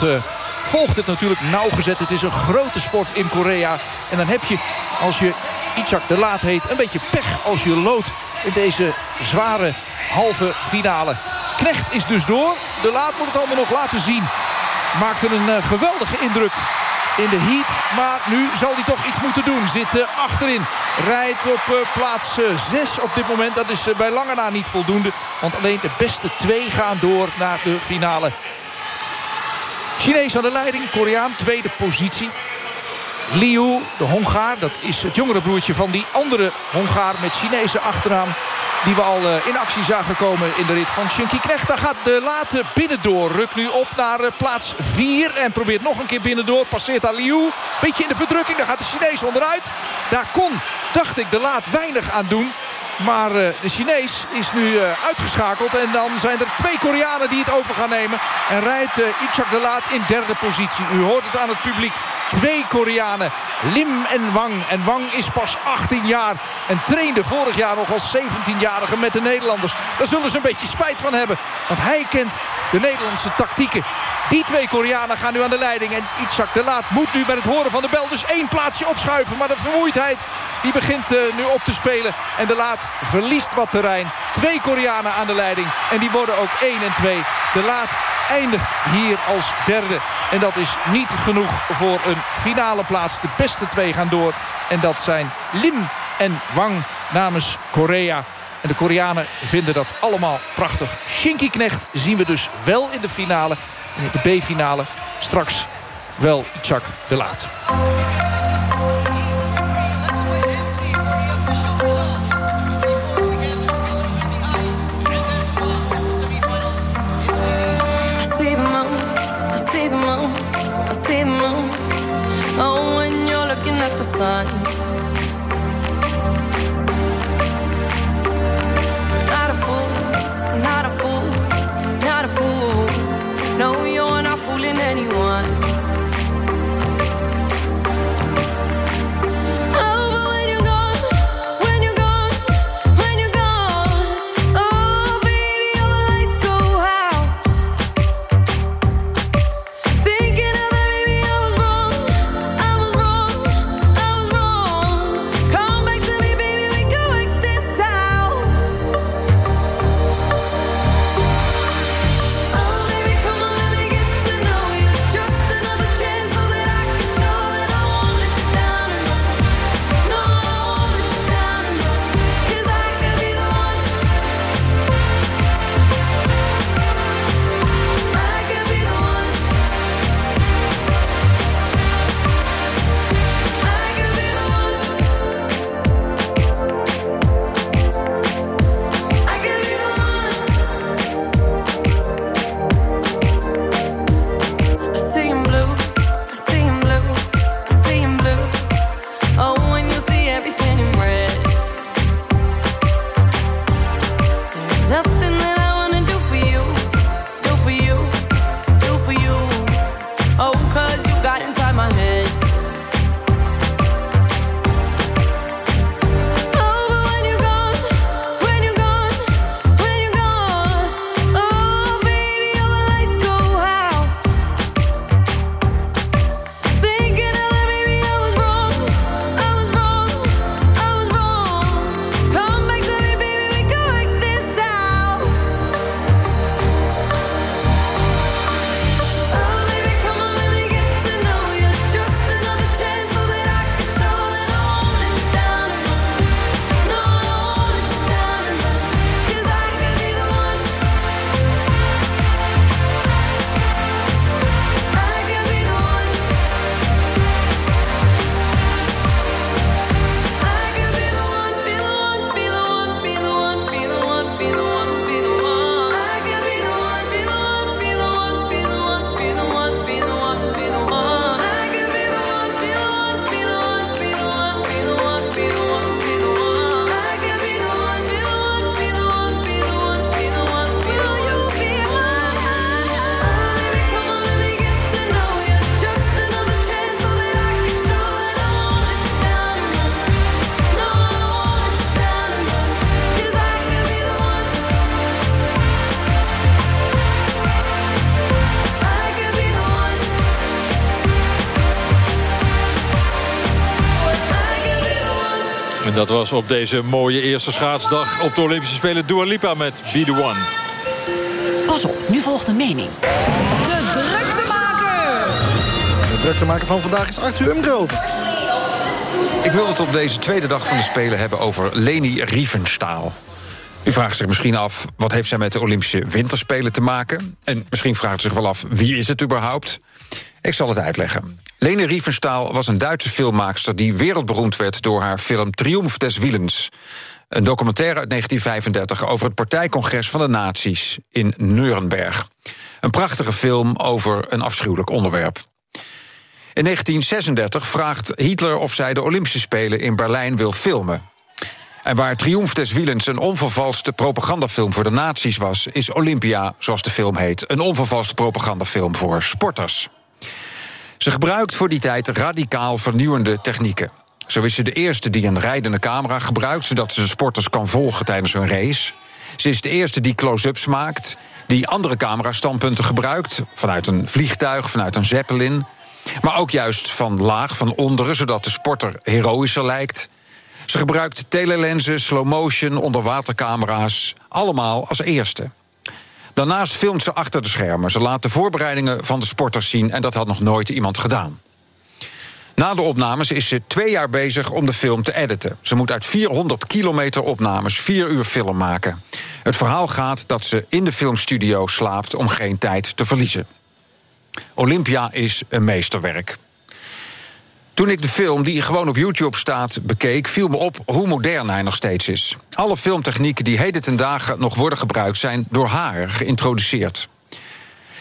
Speaker 7: Volgt het natuurlijk nauwgezet. Het is een grote sport in Korea. En dan heb je, als je Itzhak de Laat heet... een beetje pech als je loodt in deze zware halve finale. Knecht is dus door. De Laat moet het allemaal nog laten zien. Maakte een uh, geweldige indruk in de heat. Maar nu zal hij toch iets moeten doen. Zit uh, achterin. Rijdt op uh, plaats 6 op dit moment. Dat is bij lange na niet voldoende. Want alleen de beste twee gaan door naar de finale. Chinees aan de leiding. Koreaan tweede positie. Liu, de Hongaar, dat is het jongere broertje van die andere Hongaar met Chinese achternaam. Die we al uh, in actie zagen komen in de rit van Shinky Knecht. Daar gaat de late binnendoor. Rukt nu op naar uh, plaats 4. En probeert nog een keer binnendoor. Passeert aan Liu. Beetje in de verdrukking. Daar gaat de Chinees onderuit. Daar kon, dacht ik, de laat weinig aan doen. Maar uh, de Chinees is nu uh, uitgeschakeld. En dan zijn er twee Koreanen die het over gaan nemen. En rijdt uh, Ichak de Laat in derde positie. U hoort het aan het publiek. Twee Koreanen, Lim en Wang. En Wang is pas 18 jaar. En trainde vorig jaar nog als 17-jarige met de Nederlanders. Daar zullen ze een beetje spijt van hebben. Want hij kent de Nederlandse tactieken. Die twee Koreanen gaan nu aan de leiding. En Itzhak de Laat moet nu bij het horen van de bel dus één plaatsje opschuiven. Maar de vermoeidheid die begint uh, nu op te spelen. En de Laat verliest wat terrein. Twee Koreanen aan de leiding. En die worden ook 1 en 2. De Laat eindigt hier als derde. En dat is niet genoeg voor een finale plaats. De beste twee gaan door. En dat zijn Lim en Wang namens Korea. En de Koreanen vinden dat allemaal prachtig. Shinky Knecht zien we dus wel in de finale. De B-finale straks wel Chuck de Laat.
Speaker 11: Oh, when you're looking at the sun. Was
Speaker 2: op deze mooie eerste schaatsdag op de Olympische Spelen Dua Lipa met Be The One.
Speaker 16: Pas op, nu volgt een mening. De druktemaker!
Speaker 3: De druktemaker van vandaag is Arthur Umgrove.
Speaker 21: Ik wil het op deze tweede dag van de Spelen hebben over Leni Riefenstahl. U vraagt zich misschien af, wat heeft zij met de Olympische Winterspelen te maken? En misschien vraagt u zich wel af, wie is het überhaupt? Ik zal het uitleggen. Leni Riefenstahl was een Duitse filmmaakster... die wereldberoemd werd door haar film Triumph des Willens. Een documentaire uit 1935 over het partijcongres van de nazi's in Nuremberg. Een prachtige film over een afschuwelijk onderwerp. In 1936 vraagt Hitler of zij de Olympische Spelen in Berlijn wil filmen. En waar Triumph des Willens een onvervalste propagandafilm voor de nazi's was... is Olympia, zoals de film heet, een onvervalste propagandafilm voor sporters. Ze gebruikt voor die tijd radicaal vernieuwende technieken. Zo is ze de eerste die een rijdende camera gebruikt... zodat ze de sporters kan volgen tijdens hun race. Ze is de eerste die close-ups maakt... die andere camerastandpunten gebruikt... vanuit een vliegtuig, vanuit een zeppelin... maar ook juist van laag, van onderen... zodat de sporter heroïscher lijkt... Ze gebruikt telelensen, slow motion, onderwatercamera's. Allemaal als eerste. Daarnaast filmt ze achter de schermen. Ze laat de voorbereidingen van de sporters zien... en dat had nog nooit iemand gedaan. Na de opnames is ze twee jaar bezig om de film te editen. Ze moet uit 400 kilometer opnames vier uur film maken. Het verhaal gaat dat ze in de filmstudio slaapt om geen tijd te verliezen. Olympia is een meesterwerk. Toen ik de film, die gewoon op YouTube staat, bekeek... viel me op hoe modern hij nog steeds is. Alle filmtechnieken die heden ten dagen nog worden gebruikt... zijn door haar geïntroduceerd.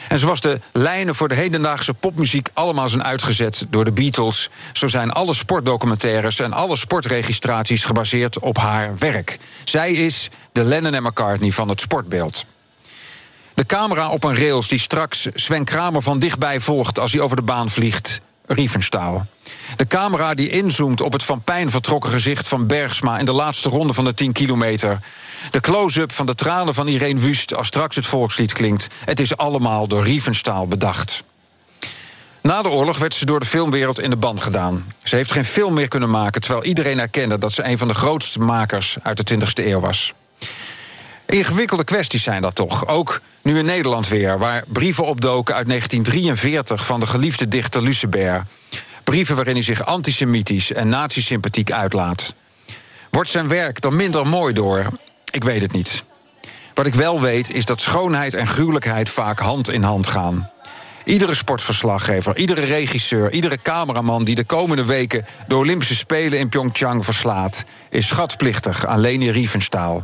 Speaker 21: En zoals de lijnen voor de hedendaagse popmuziek allemaal zijn uitgezet door de Beatles... zo zijn alle sportdocumentaires en alle sportregistraties gebaseerd op haar werk. Zij is de Lennon en McCartney van het sportbeeld. De camera op een rails die straks Sven Kramer van dichtbij volgt... als hij over de baan vliegt, Riefenstahl. De camera die inzoomt op het van pijn vertrokken gezicht van Bergsma... in de laatste ronde van de 10 kilometer. De close-up van de tranen van Irene Wust als straks het volkslied klinkt. Het is allemaal door Riefenstahl bedacht. Na de oorlog werd ze door de filmwereld in de band gedaan. Ze heeft geen film meer kunnen maken... terwijl iedereen erkende dat ze een van de grootste makers uit de 20e eeuw was. Ingewikkelde kwesties zijn dat toch. Ook nu in Nederland weer, waar brieven opdoken uit 1943... van de geliefde dichter Lucebert. Brieven waarin hij zich antisemitisch en nazisympathiek uitlaat. Wordt zijn werk dan minder mooi door? Ik weet het niet. Wat ik wel weet is dat schoonheid en gruwelijkheid vaak hand in hand gaan. Iedere sportverslaggever, iedere regisseur, iedere cameraman... die de komende weken de Olympische Spelen in Pyeongchang verslaat... is schatplichtig aan Leni Riefenstahl.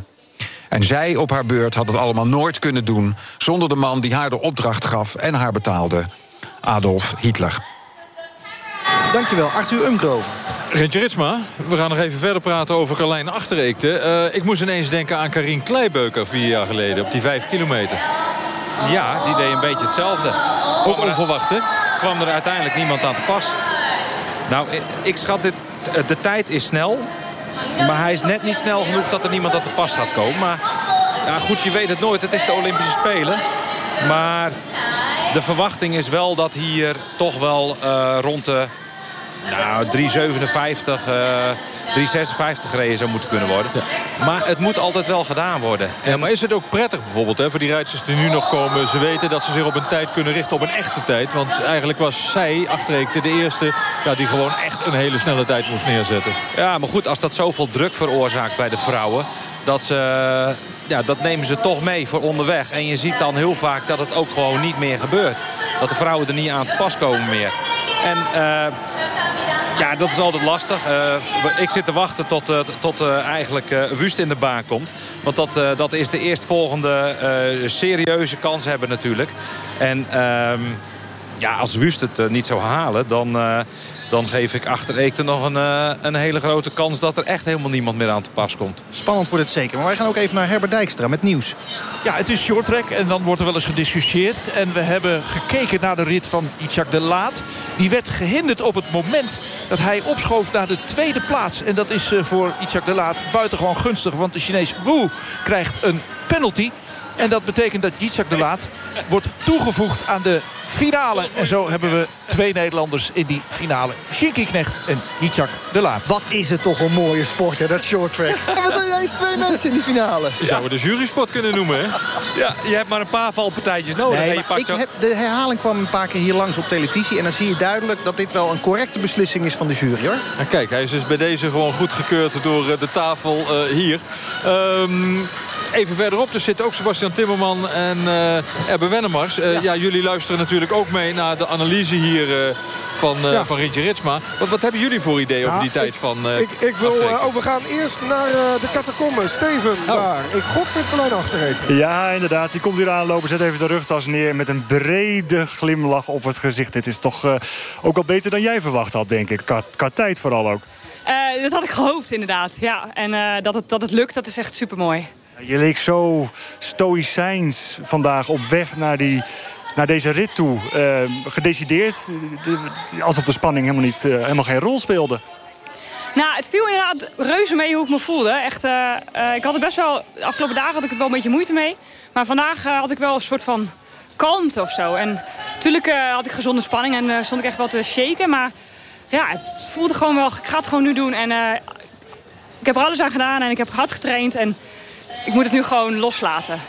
Speaker 21: En zij op haar beurt had het allemaal nooit kunnen doen... zonder de man die haar de opdracht gaf en haar betaalde. Adolf Hitler.
Speaker 3: Dankjewel, Arthur Umgrove.
Speaker 2: Rentje Ritsma, we gaan nog even verder praten over Carlijn Achterreekte. Eh, ik moest ineens denken aan Karin Kleibeuker vier jaar geleden... op die vijf kilometer.
Speaker 19: Ja, die deed een beetje hetzelfde.
Speaker 2: Ook onverwacht, hè?
Speaker 19: Kwam er uiteindelijk niemand aan te pas. Nou, ik schat dit... De tijd is snel. Maar hij is net niet snel genoeg dat er niemand aan te pas gaat komen. Maar ja, goed, je weet het nooit. Het is de Olympische Spelen. Maar de verwachting is wel dat hier toch wel uh, rond de nou, 3,57, uh, 3,56 gereden zou moeten kunnen worden. Maar het moet altijd wel gedaan worden.
Speaker 2: Ja, maar is het ook prettig bijvoorbeeld hè, voor die rijders die nu nog komen? Ze weten dat ze zich op een tijd kunnen richten, op een echte tijd. Want eigenlijk was zij, Achterreekte, de eerste ja, die gewoon echt een hele snelle tijd moest neerzetten.
Speaker 19: Ja, maar goed, als dat zoveel druk veroorzaakt bij de vrouwen... dat ze ja, dat nemen ze toch mee voor onderweg. En je ziet dan heel vaak dat het ook gewoon niet meer gebeurt. Dat de vrouwen er niet aan te pas komen meer. En uh, ja, dat is altijd lastig. Uh, ik zit te wachten tot, uh, tot eigenlijk Wust in de baan komt. Want dat, dat is de eerstvolgende serieuze kans hebben natuurlijk. En ehm, ja, als Wust het niet zou halen, dan dan geef ik achter Eekte nog een, uh, een hele grote kans... dat er echt helemaal niemand meer aan te pas komt.
Speaker 3: Spannend wordt het zeker. Maar wij gaan ook even naar Herbert Dijkstra met nieuws.
Speaker 7: Ja, het is short track en dan wordt er wel eens gediscussieerd. En we hebben gekeken naar de rit van Itzhak de Laat. Die werd gehinderd op het moment dat hij opschoof naar de tweede plaats. En dat is uh, voor Itzhak de Laat buitengewoon gunstig. Want de Chinees Wu krijgt een penalty. En dat betekent dat Yitzhak de Laat wordt toegevoegd aan de finale. En zo hebben we twee Nederlanders in die finale. Shinky Knecht en Yitzhak de Laat.
Speaker 3: Wat is het toch een mooie sport, hè, dat short track.
Speaker 18: En wat doen eens twee mensen in die finale?
Speaker 2: Je zou het de jurysport kunnen noemen, hè?
Speaker 19: Ja, je hebt maar een paar valpartijtjes nodig.
Speaker 3: Nee,
Speaker 19: je
Speaker 3: ik
Speaker 19: zo...
Speaker 3: heb, de herhaling kwam een paar keer hier langs op televisie... en dan zie je duidelijk dat dit wel een correcte beslissing is van de jury, hoor.
Speaker 2: En kijk, hij is dus bij deze gewoon goedgekeurd door eh, de tafel eh, hier. Ehm, even verderop, dus zit ook Sebastian Timmerman en uh, Erbe Wennemars. Uh, ja. ja. jullie luisteren natuurlijk ook mee naar de analyse hier uh, van, ja. van Rintje Ritsma. Wat, wat hebben jullie voor idee over die tijd
Speaker 17: ik,
Speaker 2: van
Speaker 17: ik, ik wil overgaan eerst naar de catacombe. Steven, oh. daar. Ik gok met Carlijn Achterreed.
Speaker 22: Ja, inderdaad. Die komt hier aanlopen, zet even de rugtas neer... met een brede glimlach op het gezicht. Dit is toch ook al beter dan jij verwacht had, denk ik. Qua, qua tijd vooral ook.
Speaker 23: Uh, dat had ik gehoopt, inderdaad. Ja. En uh, dat, het, dat het lukt, dat is echt supermooi.
Speaker 22: Je leek zo stoïcijns vandaag op weg naar, die, naar deze rit toe. Uh, gedecideerd, alsof de spanning helemaal, niet, helemaal geen rol speelde.
Speaker 23: Nou, het viel inderdaad reuze mee hoe ik me voelde. Echt, ik had er best wel, de afgelopen dagen had ik er wel een beetje moeite mee. Maar vandaag had ik wel een soort van kalmte of zo. En natuurlijk had ik gezonde spanning en stond ik echt wel te shaken. Maar ja, het voelde gewoon wel, ik ga het gewoon nu doen. En ik heb er alles aan gedaan en ik heb hard getraind. En ik moet het nu gewoon loslaten.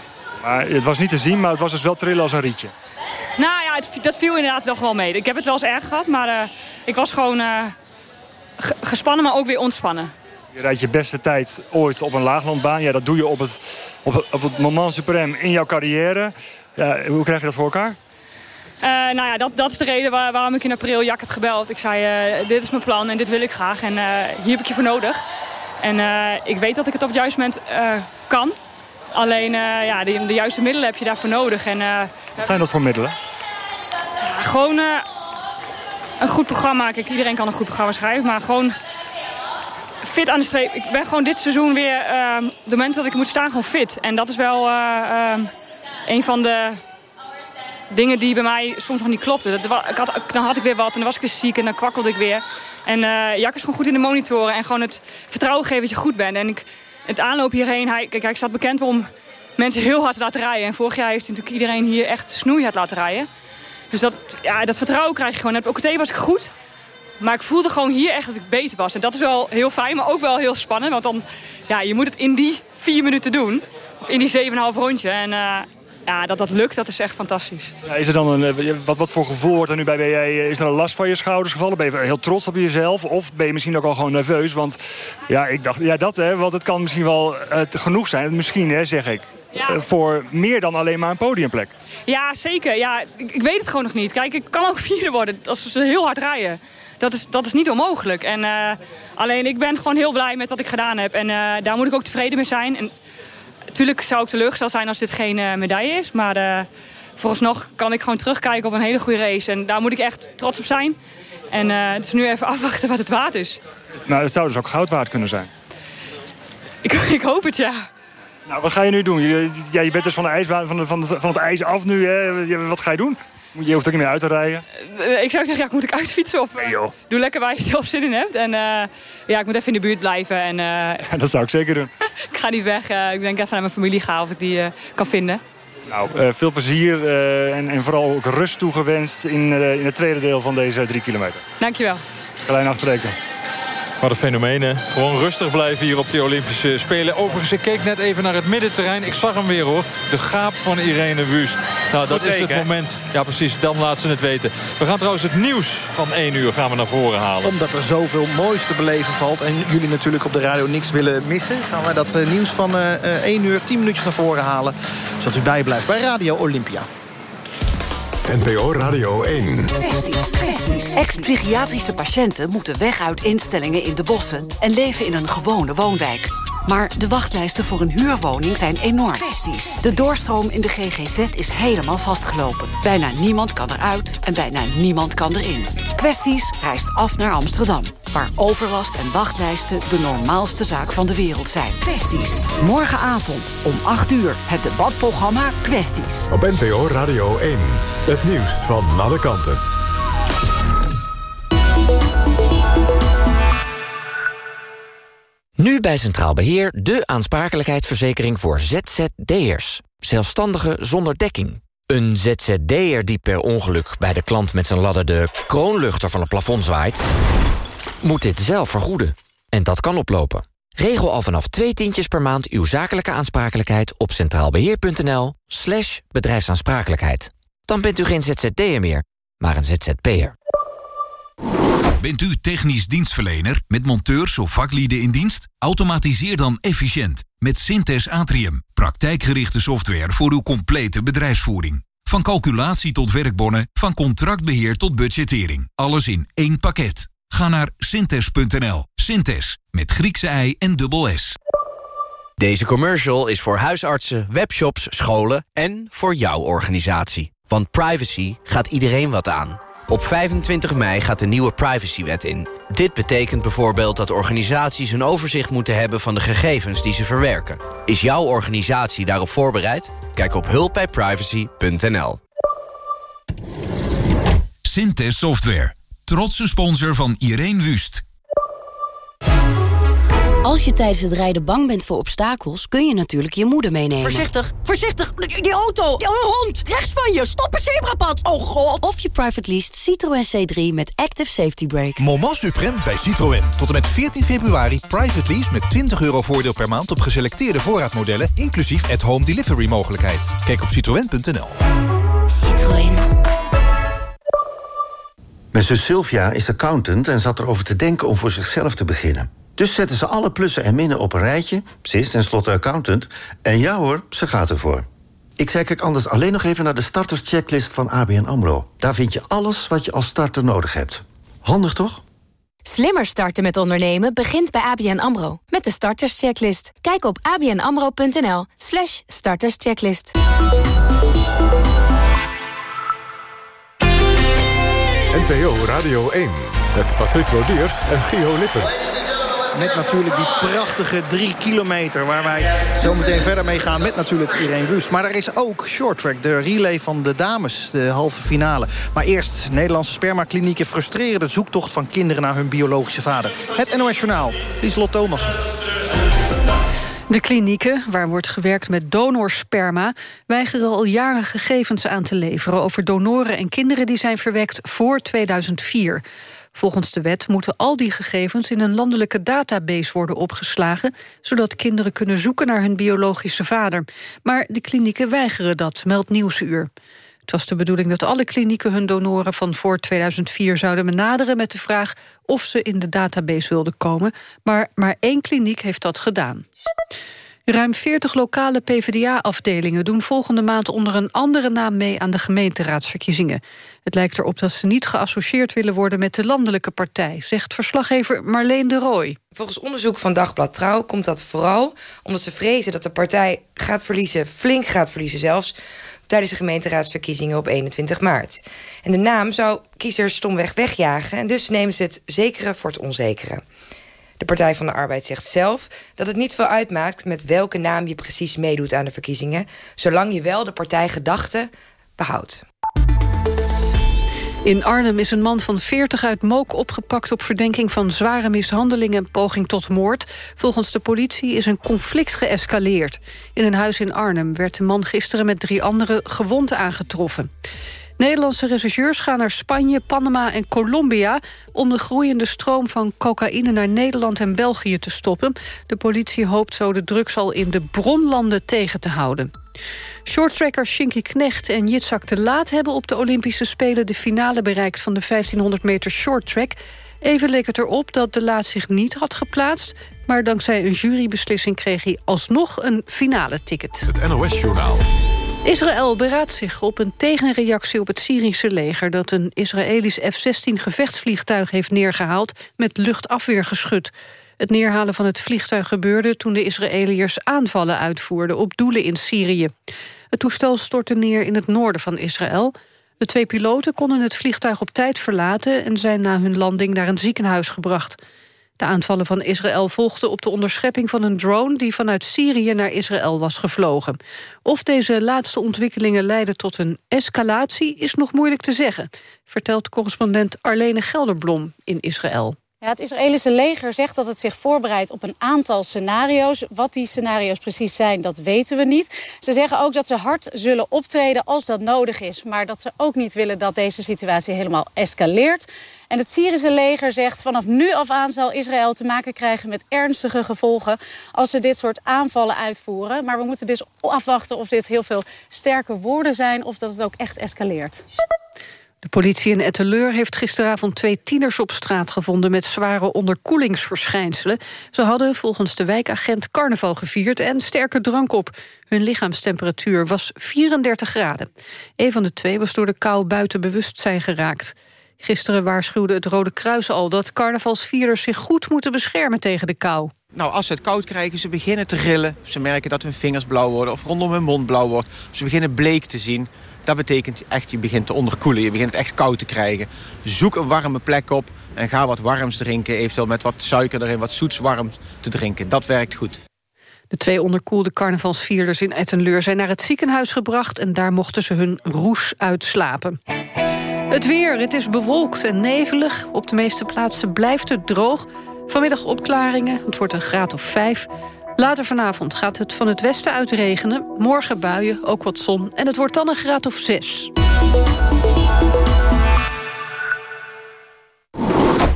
Speaker 22: Maar het was niet te zien, maar het was dus wel trillen als een rietje.
Speaker 23: Nou ja, het, dat viel inderdaad wel gewoon mee. Ik heb het wel eens erg gehad, maar uh, ik was gewoon uh, gespannen, maar ook weer ontspannen.
Speaker 22: Je rijdt je beste tijd ooit op een laaglandbaan. Ja, dat doe je op het, op, op het moment suprem in jouw carrière. Ja, hoe krijg je dat voor elkaar?
Speaker 23: Uh, nou ja, dat, dat is de reden waar, waarom ik in april Jack heb gebeld. Ik zei, dit is mijn plan en dit wil ik graag. En hier heb ik je voor nodig. En ik weet dat ik het op het juiste moment kan. Alleen ja, de, de, juiste middelen heb je daarvoor nodig. En,
Speaker 22: Wat zijn dat voor middelen?
Speaker 23: Gewoon een goed programma. Kijk, iedereen kan een goed programma schrijven. Maar gewoon fit aan de streep. Ik ben gewoon dit seizoen weer, de moment dat ik moet staan, gewoon fit. En dat is wel een van de dingen die bij mij soms nog niet klopten. Dat, ik had, dan had ik weer wat en dan was ik weer ziek en dan kwakkelde ik weer. En uh, Jack is gewoon goed in de monitoren en gewoon het vertrouwen geven dat je goed bent. En ik, het aanloop hierheen, hij, kijk, staat bekend om mensen heel hard te laten rijden. En vorig jaar heeft natuurlijk iedereen hier echt snoeihard laten rijden. Dus dat, ja, dat vertrouwen krijg je gewoon. En op OKT was ik goed, maar ik voelde gewoon hier echt dat ik beter was. En dat is wel heel fijn, maar ook wel heel spannend. Want dan, ja, je moet het in die vier minuten doen. Of in die 7,5 rondje. En uh, ja, dat dat lukt, dat is echt fantastisch.
Speaker 22: Ja, is er dan een, wat, wat voor gevoel wordt er nu bij BJ? Is er een last van je schouders gevallen? Ben je heel trots op jezelf? Of ben je misschien ook al gewoon nerveus? Want ja, ik dacht, ja dat hè, want het kan misschien wel uh, genoeg zijn. Misschien hè, zeg ik. Ja. Uh, voor meer dan alleen maar een podiumplek.
Speaker 23: Ja, zeker. Ja, ik, ik, weet het gewoon nog niet. Kijk, ik kan ook vierde worden als ze heel hard rijden. Dat is, dat is niet onmogelijk. En, uh, alleen ik ben gewoon heel blij met wat ik gedaan heb. En daar moet ik ook tevreden mee zijn. En, Natuurlijk zou ik teleurgesteld zijn als dit geen uh, medaille is. Maar uh, vooralsnog kan ik gewoon terugkijken op een hele goede race. En daar moet ik echt trots op zijn. En uh, dus nu even afwachten wat het waard is.
Speaker 22: Nou, het zou dus ook goud waard kunnen zijn.
Speaker 23: Ik, ik hoop het, ja.
Speaker 22: Nou, wat ga je nu doen? Je, ja, je bent dus van de ijsbaan, van, de, van, de, van het ijs af nu. Hè? Wat ga je doen? Je hoeft ook niet meer uit te rijden.
Speaker 23: Uh, ik zou zeggen, ja, moet ik uitfietsen of
Speaker 22: nee, joh.
Speaker 23: doe lekker waar je zelf zin in hebt. En uh, ja, ik moet even in de buurt blijven. En,
Speaker 22: ja, dat zou ik zeker doen.
Speaker 23: ik ga niet weg. ik denk even naar mijn familie gaan of ik die kan vinden.
Speaker 22: Nou, veel plezier en, en, vooral ook rust toegewenst in, in het tweede deel van deze drie kilometer.
Speaker 23: Dankjewel.
Speaker 22: Klein achterreken.
Speaker 2: Wat een fenomeen, hè? Gewoon rustig blijven hier op de Olympische Spelen. Overigens, ik keek net even naar het middenterrein. Ik zag hem weer, hoor. De gaap van Irene Wust. Nou, dat is het moment. Ja, precies. Dan laat ze het weten. We gaan trouwens het nieuws van 1 uur gaan we naar voren halen.
Speaker 3: Omdat er zoveel moois te beleven valt... en jullie natuurlijk op de radio niks willen missen... gaan we dat uh, nieuws van uh, 1 uur 10 minuutjes naar voren halen. Zodat u bijblijft bij Radio Olympia.
Speaker 1: NPO Radio 1.
Speaker 16: Ex-psychiatrische patiënten moeten weg uit instellingen in de bossen... en leven in een gewone woonwijk. Maar de wachtlijsten voor een huurwoning zijn enorm. De doorstroom in de GGZ is helemaal vastgelopen. Bijna niemand kan eruit en bijna niemand kan erin. Kwesties reist af naar Amsterdam. Waar overlast en wachtlijsten de normaalste zaak van de wereld zijn. Kwesties. Morgenavond om 8 uur het debatprogramma Kwesties.
Speaker 1: Op NPO Radio 1. Het nieuws van alle kanten.
Speaker 24: Nu bij Centraal Beheer de aansprakelijkheidsverzekering voor ZZD'ers. Zelfstandigen zonder dekking.
Speaker 25: Een ZZD'er die per ongeluk bij de klant met zijn ladder... de kroonluchter van het plafond zwaait... moet dit zelf vergoeden. En dat kan oplopen. Regel al vanaf twee tientjes per maand uw zakelijke aansprakelijkheid... op centraalbeheer.nl slash bedrijfsaansprakelijkheid. Dan bent u geen ZZD'er meer, maar een ZZP'er.
Speaker 26: Bent u technisch dienstverlener met monteurs of vaklieden in dienst? Automatiseer dan efficiënt met Synthes Atrium. Praktijkgerichte software voor uw complete bedrijfsvoering. Van calculatie tot werkbonnen, van contractbeheer tot budgettering. Alles in één pakket. Ga naar synthes.nl. Synthes, met Griekse ei en dubbel S.
Speaker 27: Deze commercial is voor huisartsen, webshops, scholen en voor jouw organisatie. Want privacy gaat iedereen wat aan. Op 25 mei gaat de nieuwe privacywet in. Dit betekent bijvoorbeeld dat organisaties een overzicht moeten hebben... van de gegevens die ze verwerken. Is jouw organisatie daarop voorbereid? Kijk op hulpbijprivacy.nl.
Speaker 26: Synthes Software. Trotse sponsor van Irene Wust.
Speaker 24: Als je tijdens het rijden bang bent voor obstakels... kun je natuurlijk je moeder meenemen.
Speaker 28: Voorzichtig, voorzichtig, die auto, die hond, rechts van je, stop een zebrapad, oh god.
Speaker 24: Of je private lease Citroën C3 met Active Safety Brake.
Speaker 29: Moment supreme bij Citroën. Tot en met 14 februari private lease met 20 euro voordeel per maand... op geselecteerde voorraadmodellen, inclusief at-home delivery mogelijkheid. Kijk op citroën.nl.
Speaker 24: Citroën.
Speaker 30: Mijn zus Sylvia is accountant en zat erover te denken om voor zichzelf te beginnen. Dus zetten ze alle plussen en minnen op een rijtje. Ze is tenslotte accountant. En ja hoor, ze gaat ervoor. Ik zei kijk anders alleen nog even naar de starterschecklist van ABN AMRO. Daar vind je alles wat je als starter nodig hebt. Handig toch?
Speaker 15: Slimmer starten met ondernemen begint bij ABN AMRO. Met de starterschecklist. Kijk op abnamro.nl slash starterschecklist.
Speaker 1: NPO Radio 1 met Patrick Lodiers en Gio Lippens.
Speaker 3: Met natuurlijk die prachtige drie kilometer... waar wij zo meteen verder mee gaan met natuurlijk Irene Wust. Maar er is ook short track, de relay van de dames, de halve finale. Maar eerst, Nederlandse spermaklinieken frustreren de zoektocht van kinderen naar hun biologische vader. Het NOS Journaal, Lieslot Thomassen.
Speaker 4: De klinieken, waar wordt gewerkt met donorsperma... weigeren al jaren gegevens aan te leveren... over donoren en kinderen die zijn verwekt voor 2004. Volgens de wet moeten al die gegevens in een landelijke database worden opgeslagen... zodat kinderen kunnen zoeken naar hun biologische vader. Maar de klinieken weigeren dat, meldt Nieuwsuur. Het was de bedoeling dat alle klinieken hun donoren van voor 2004 zouden benaderen... met de vraag of ze in de database wilden komen. Maar maar één kliniek heeft dat gedaan. Ruim 40 lokale PvdA-afdelingen doen volgende maand onder een andere naam mee aan de gemeenteraadsverkiezingen. Het lijkt erop dat ze niet geassocieerd willen worden met de landelijke partij, zegt verslaggever Marleen de Rooij.
Speaker 31: Volgens onderzoek van Dagblad Trouw komt dat vooral omdat ze vrezen dat de partij gaat verliezen, flink gaat verliezen zelfs, tijdens de gemeenteraadsverkiezingen op 21 maart. En de naam zou kiezers stomweg wegjagen en dus nemen ze het zekere voor het onzekere. De Partij van de Arbeid zegt zelf dat het niet veel uitmaakt... met welke naam je precies meedoet aan de verkiezingen... zolang je wel de partijgedachte behoudt.
Speaker 4: In Arnhem is een man van 40 uit Mook opgepakt... op verdenking van zware mishandeling en poging tot moord. Volgens de politie is een conflict geëscaleerd. In een huis in Arnhem werd de man gisteren met drie anderen gewond aangetroffen. Nederlandse rechercheurs gaan naar Spanje, Panama en Colombia... om de groeiende stroom van cocaïne naar Nederland en België te stoppen. De politie hoopt zo de drugs al in de bronlanden tegen te houden. Shorttrackers Shinky Knecht en Jitsak de Laat... hebben op de Olympische Spelen de finale bereikt... van de 1500 meter shorttrack. Even leek het erop dat de Laat zich niet had geplaatst... maar dankzij een jurybeslissing kreeg hij alsnog een finale ticket.
Speaker 1: Het NOS-journaal.
Speaker 4: Israël beraadt zich op een tegenreactie op het Syrische leger... dat een Israëlisch F-16 gevechtsvliegtuig heeft neergehaald... met luchtafweergeschut. Het neerhalen van het vliegtuig gebeurde toen de Israëliërs aanvallen uitvoerden... op doelen in Syrië. Het toestel stortte neer in het noorden van Israël. De twee piloten konden het vliegtuig op tijd verlaten... en zijn na hun landing naar een ziekenhuis gebracht... De aanvallen van Israël volgden op de onderschepping van een drone... die vanuit Syrië naar Israël was gevlogen. Of deze laatste ontwikkelingen leiden tot een escalatie... is nog moeilijk te zeggen, vertelt correspondent Arlene Gelderblom in Israël.
Speaker 6: Het Israëlische leger zegt dat het zich voorbereidt op een aantal scenario's. Wat die scenario's precies zijn, dat weten we niet. Ze zeggen ook dat ze hard zullen optreden als dat nodig is. Maar dat ze ook niet willen dat deze situatie helemaal escaleert. En het Syrische leger zegt vanaf nu af aan zal Israël te maken krijgen met ernstige gevolgen als ze dit soort aanvallen uitvoeren. Maar we moeten dus afwachten of dit heel veel sterke woorden zijn of dat het ook echt escaleert.
Speaker 4: De politie in Etteleur heeft gisteravond twee tieners op straat gevonden... met zware onderkoelingsverschijnselen. Ze hadden volgens de wijkagent carnaval gevierd en sterke drank op. Hun lichaamstemperatuur was 34 graden. Een van de twee was door de kou buiten bewustzijn geraakt. Gisteren waarschuwde het Rode Kruis al dat carnavalsvierders zich goed moeten beschermen tegen de kou.
Speaker 32: Nou, als ze het koud krijgen, ze beginnen te rillen. Ze merken dat hun vingers blauw worden of rondom hun mond blauw wordt. Ze beginnen bleek te zien. Dat betekent echt, je begint te onderkoelen. Je begint het echt koud te krijgen. Zoek een warme plek op en ga wat warms drinken. Eventueel met wat suiker erin, wat zoets warm te drinken. Dat werkt goed.
Speaker 4: De twee onderkoelde carnavalsvierders in Ettenleur zijn naar het ziekenhuis gebracht... en daar mochten ze hun roes uitslapen. Het weer, het is bewolkt en nevelig. Op de meeste plaatsen blijft het droog. Vanmiddag opklaringen, het wordt een graad of vijf. Later vanavond gaat het van het westen uit regenen. Morgen buien, ook wat zon. En het wordt dan een graad of zes.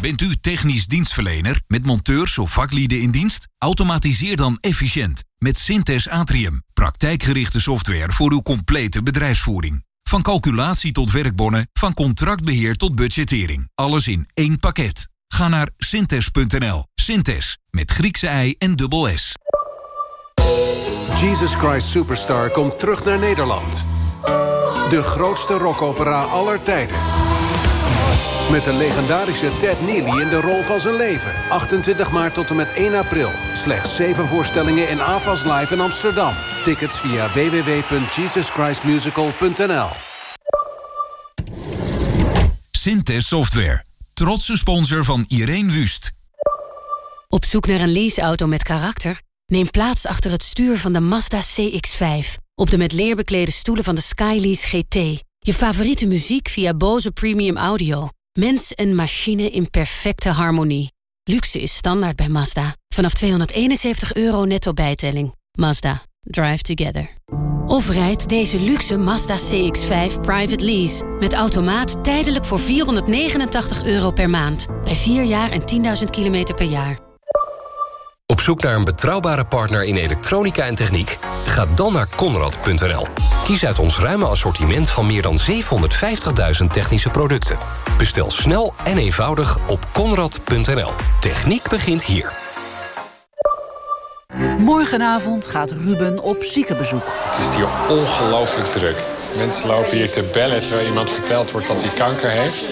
Speaker 33: Bent u technisch dienstverlener met monteurs of vaklieden in dienst? Automatiseer dan efficiënt met Synthes Atrium. Praktijkgerichte software voor uw complete bedrijfsvoering. Van calculatie tot werkbonnen, van contractbeheer tot budgettering. Alles in één pakket. Ga naar synthes.nl. Synthes, met Griekse ei en dubbel S.
Speaker 34: Jesus Christ Superstar komt terug naar Nederland. De grootste rockopera aller tijden. Met de legendarische Ted Neely in de rol van zijn leven. 28 maart tot en met 1 april. Slechts 7 voorstellingen in AFAS Live in Amsterdam. Tickets via www.jesuschristmusical.nl
Speaker 33: Synthes Software. Trotse sponsor van Irene Wust.
Speaker 26: Op zoek naar een leaseauto met karakter? Neem plaats achter het stuur van de Mazda CX-5. Op de met leer beklede stoelen van de Skylease GT. Je favoriete muziek via Bose Premium Audio. Mens en machine in perfecte harmonie. Luxe is standaard bij Mazda. Vanaf 271 euro netto bijtelling. Mazda. Drive together. Of rijd deze luxe Mazda CX-5 private lease. Met automaat tijdelijk voor 489 euro per maand. Bij 4 jaar en 10.000 kilometer per jaar.
Speaker 35: Op zoek naar een betrouwbare partner in elektronica en techniek? Ga dan naar Conrad.nl. Kies uit ons ruime assortiment van meer dan 750.000 technische producten. Bestel snel en eenvoudig op Conrad.nl. Techniek begint hier.
Speaker 16: Morgenavond gaat Ruben op ziekenbezoek.
Speaker 29: Het is hier ongelooflijk druk. Mensen lopen hier te bellen terwijl iemand verteld wordt dat hij kanker heeft.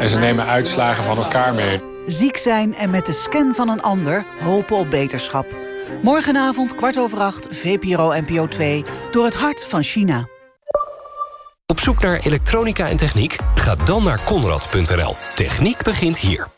Speaker 29: En ze nemen uitslagen van elkaar mee.
Speaker 16: Ziek zijn en met de scan van een ander hopen op beterschap. Morgenavond kwart over acht, VPRO NPO 2, door het hart van China.
Speaker 35: Op zoek naar elektronica en techniek? Ga dan naar Conrad.nl. Techniek begint hier.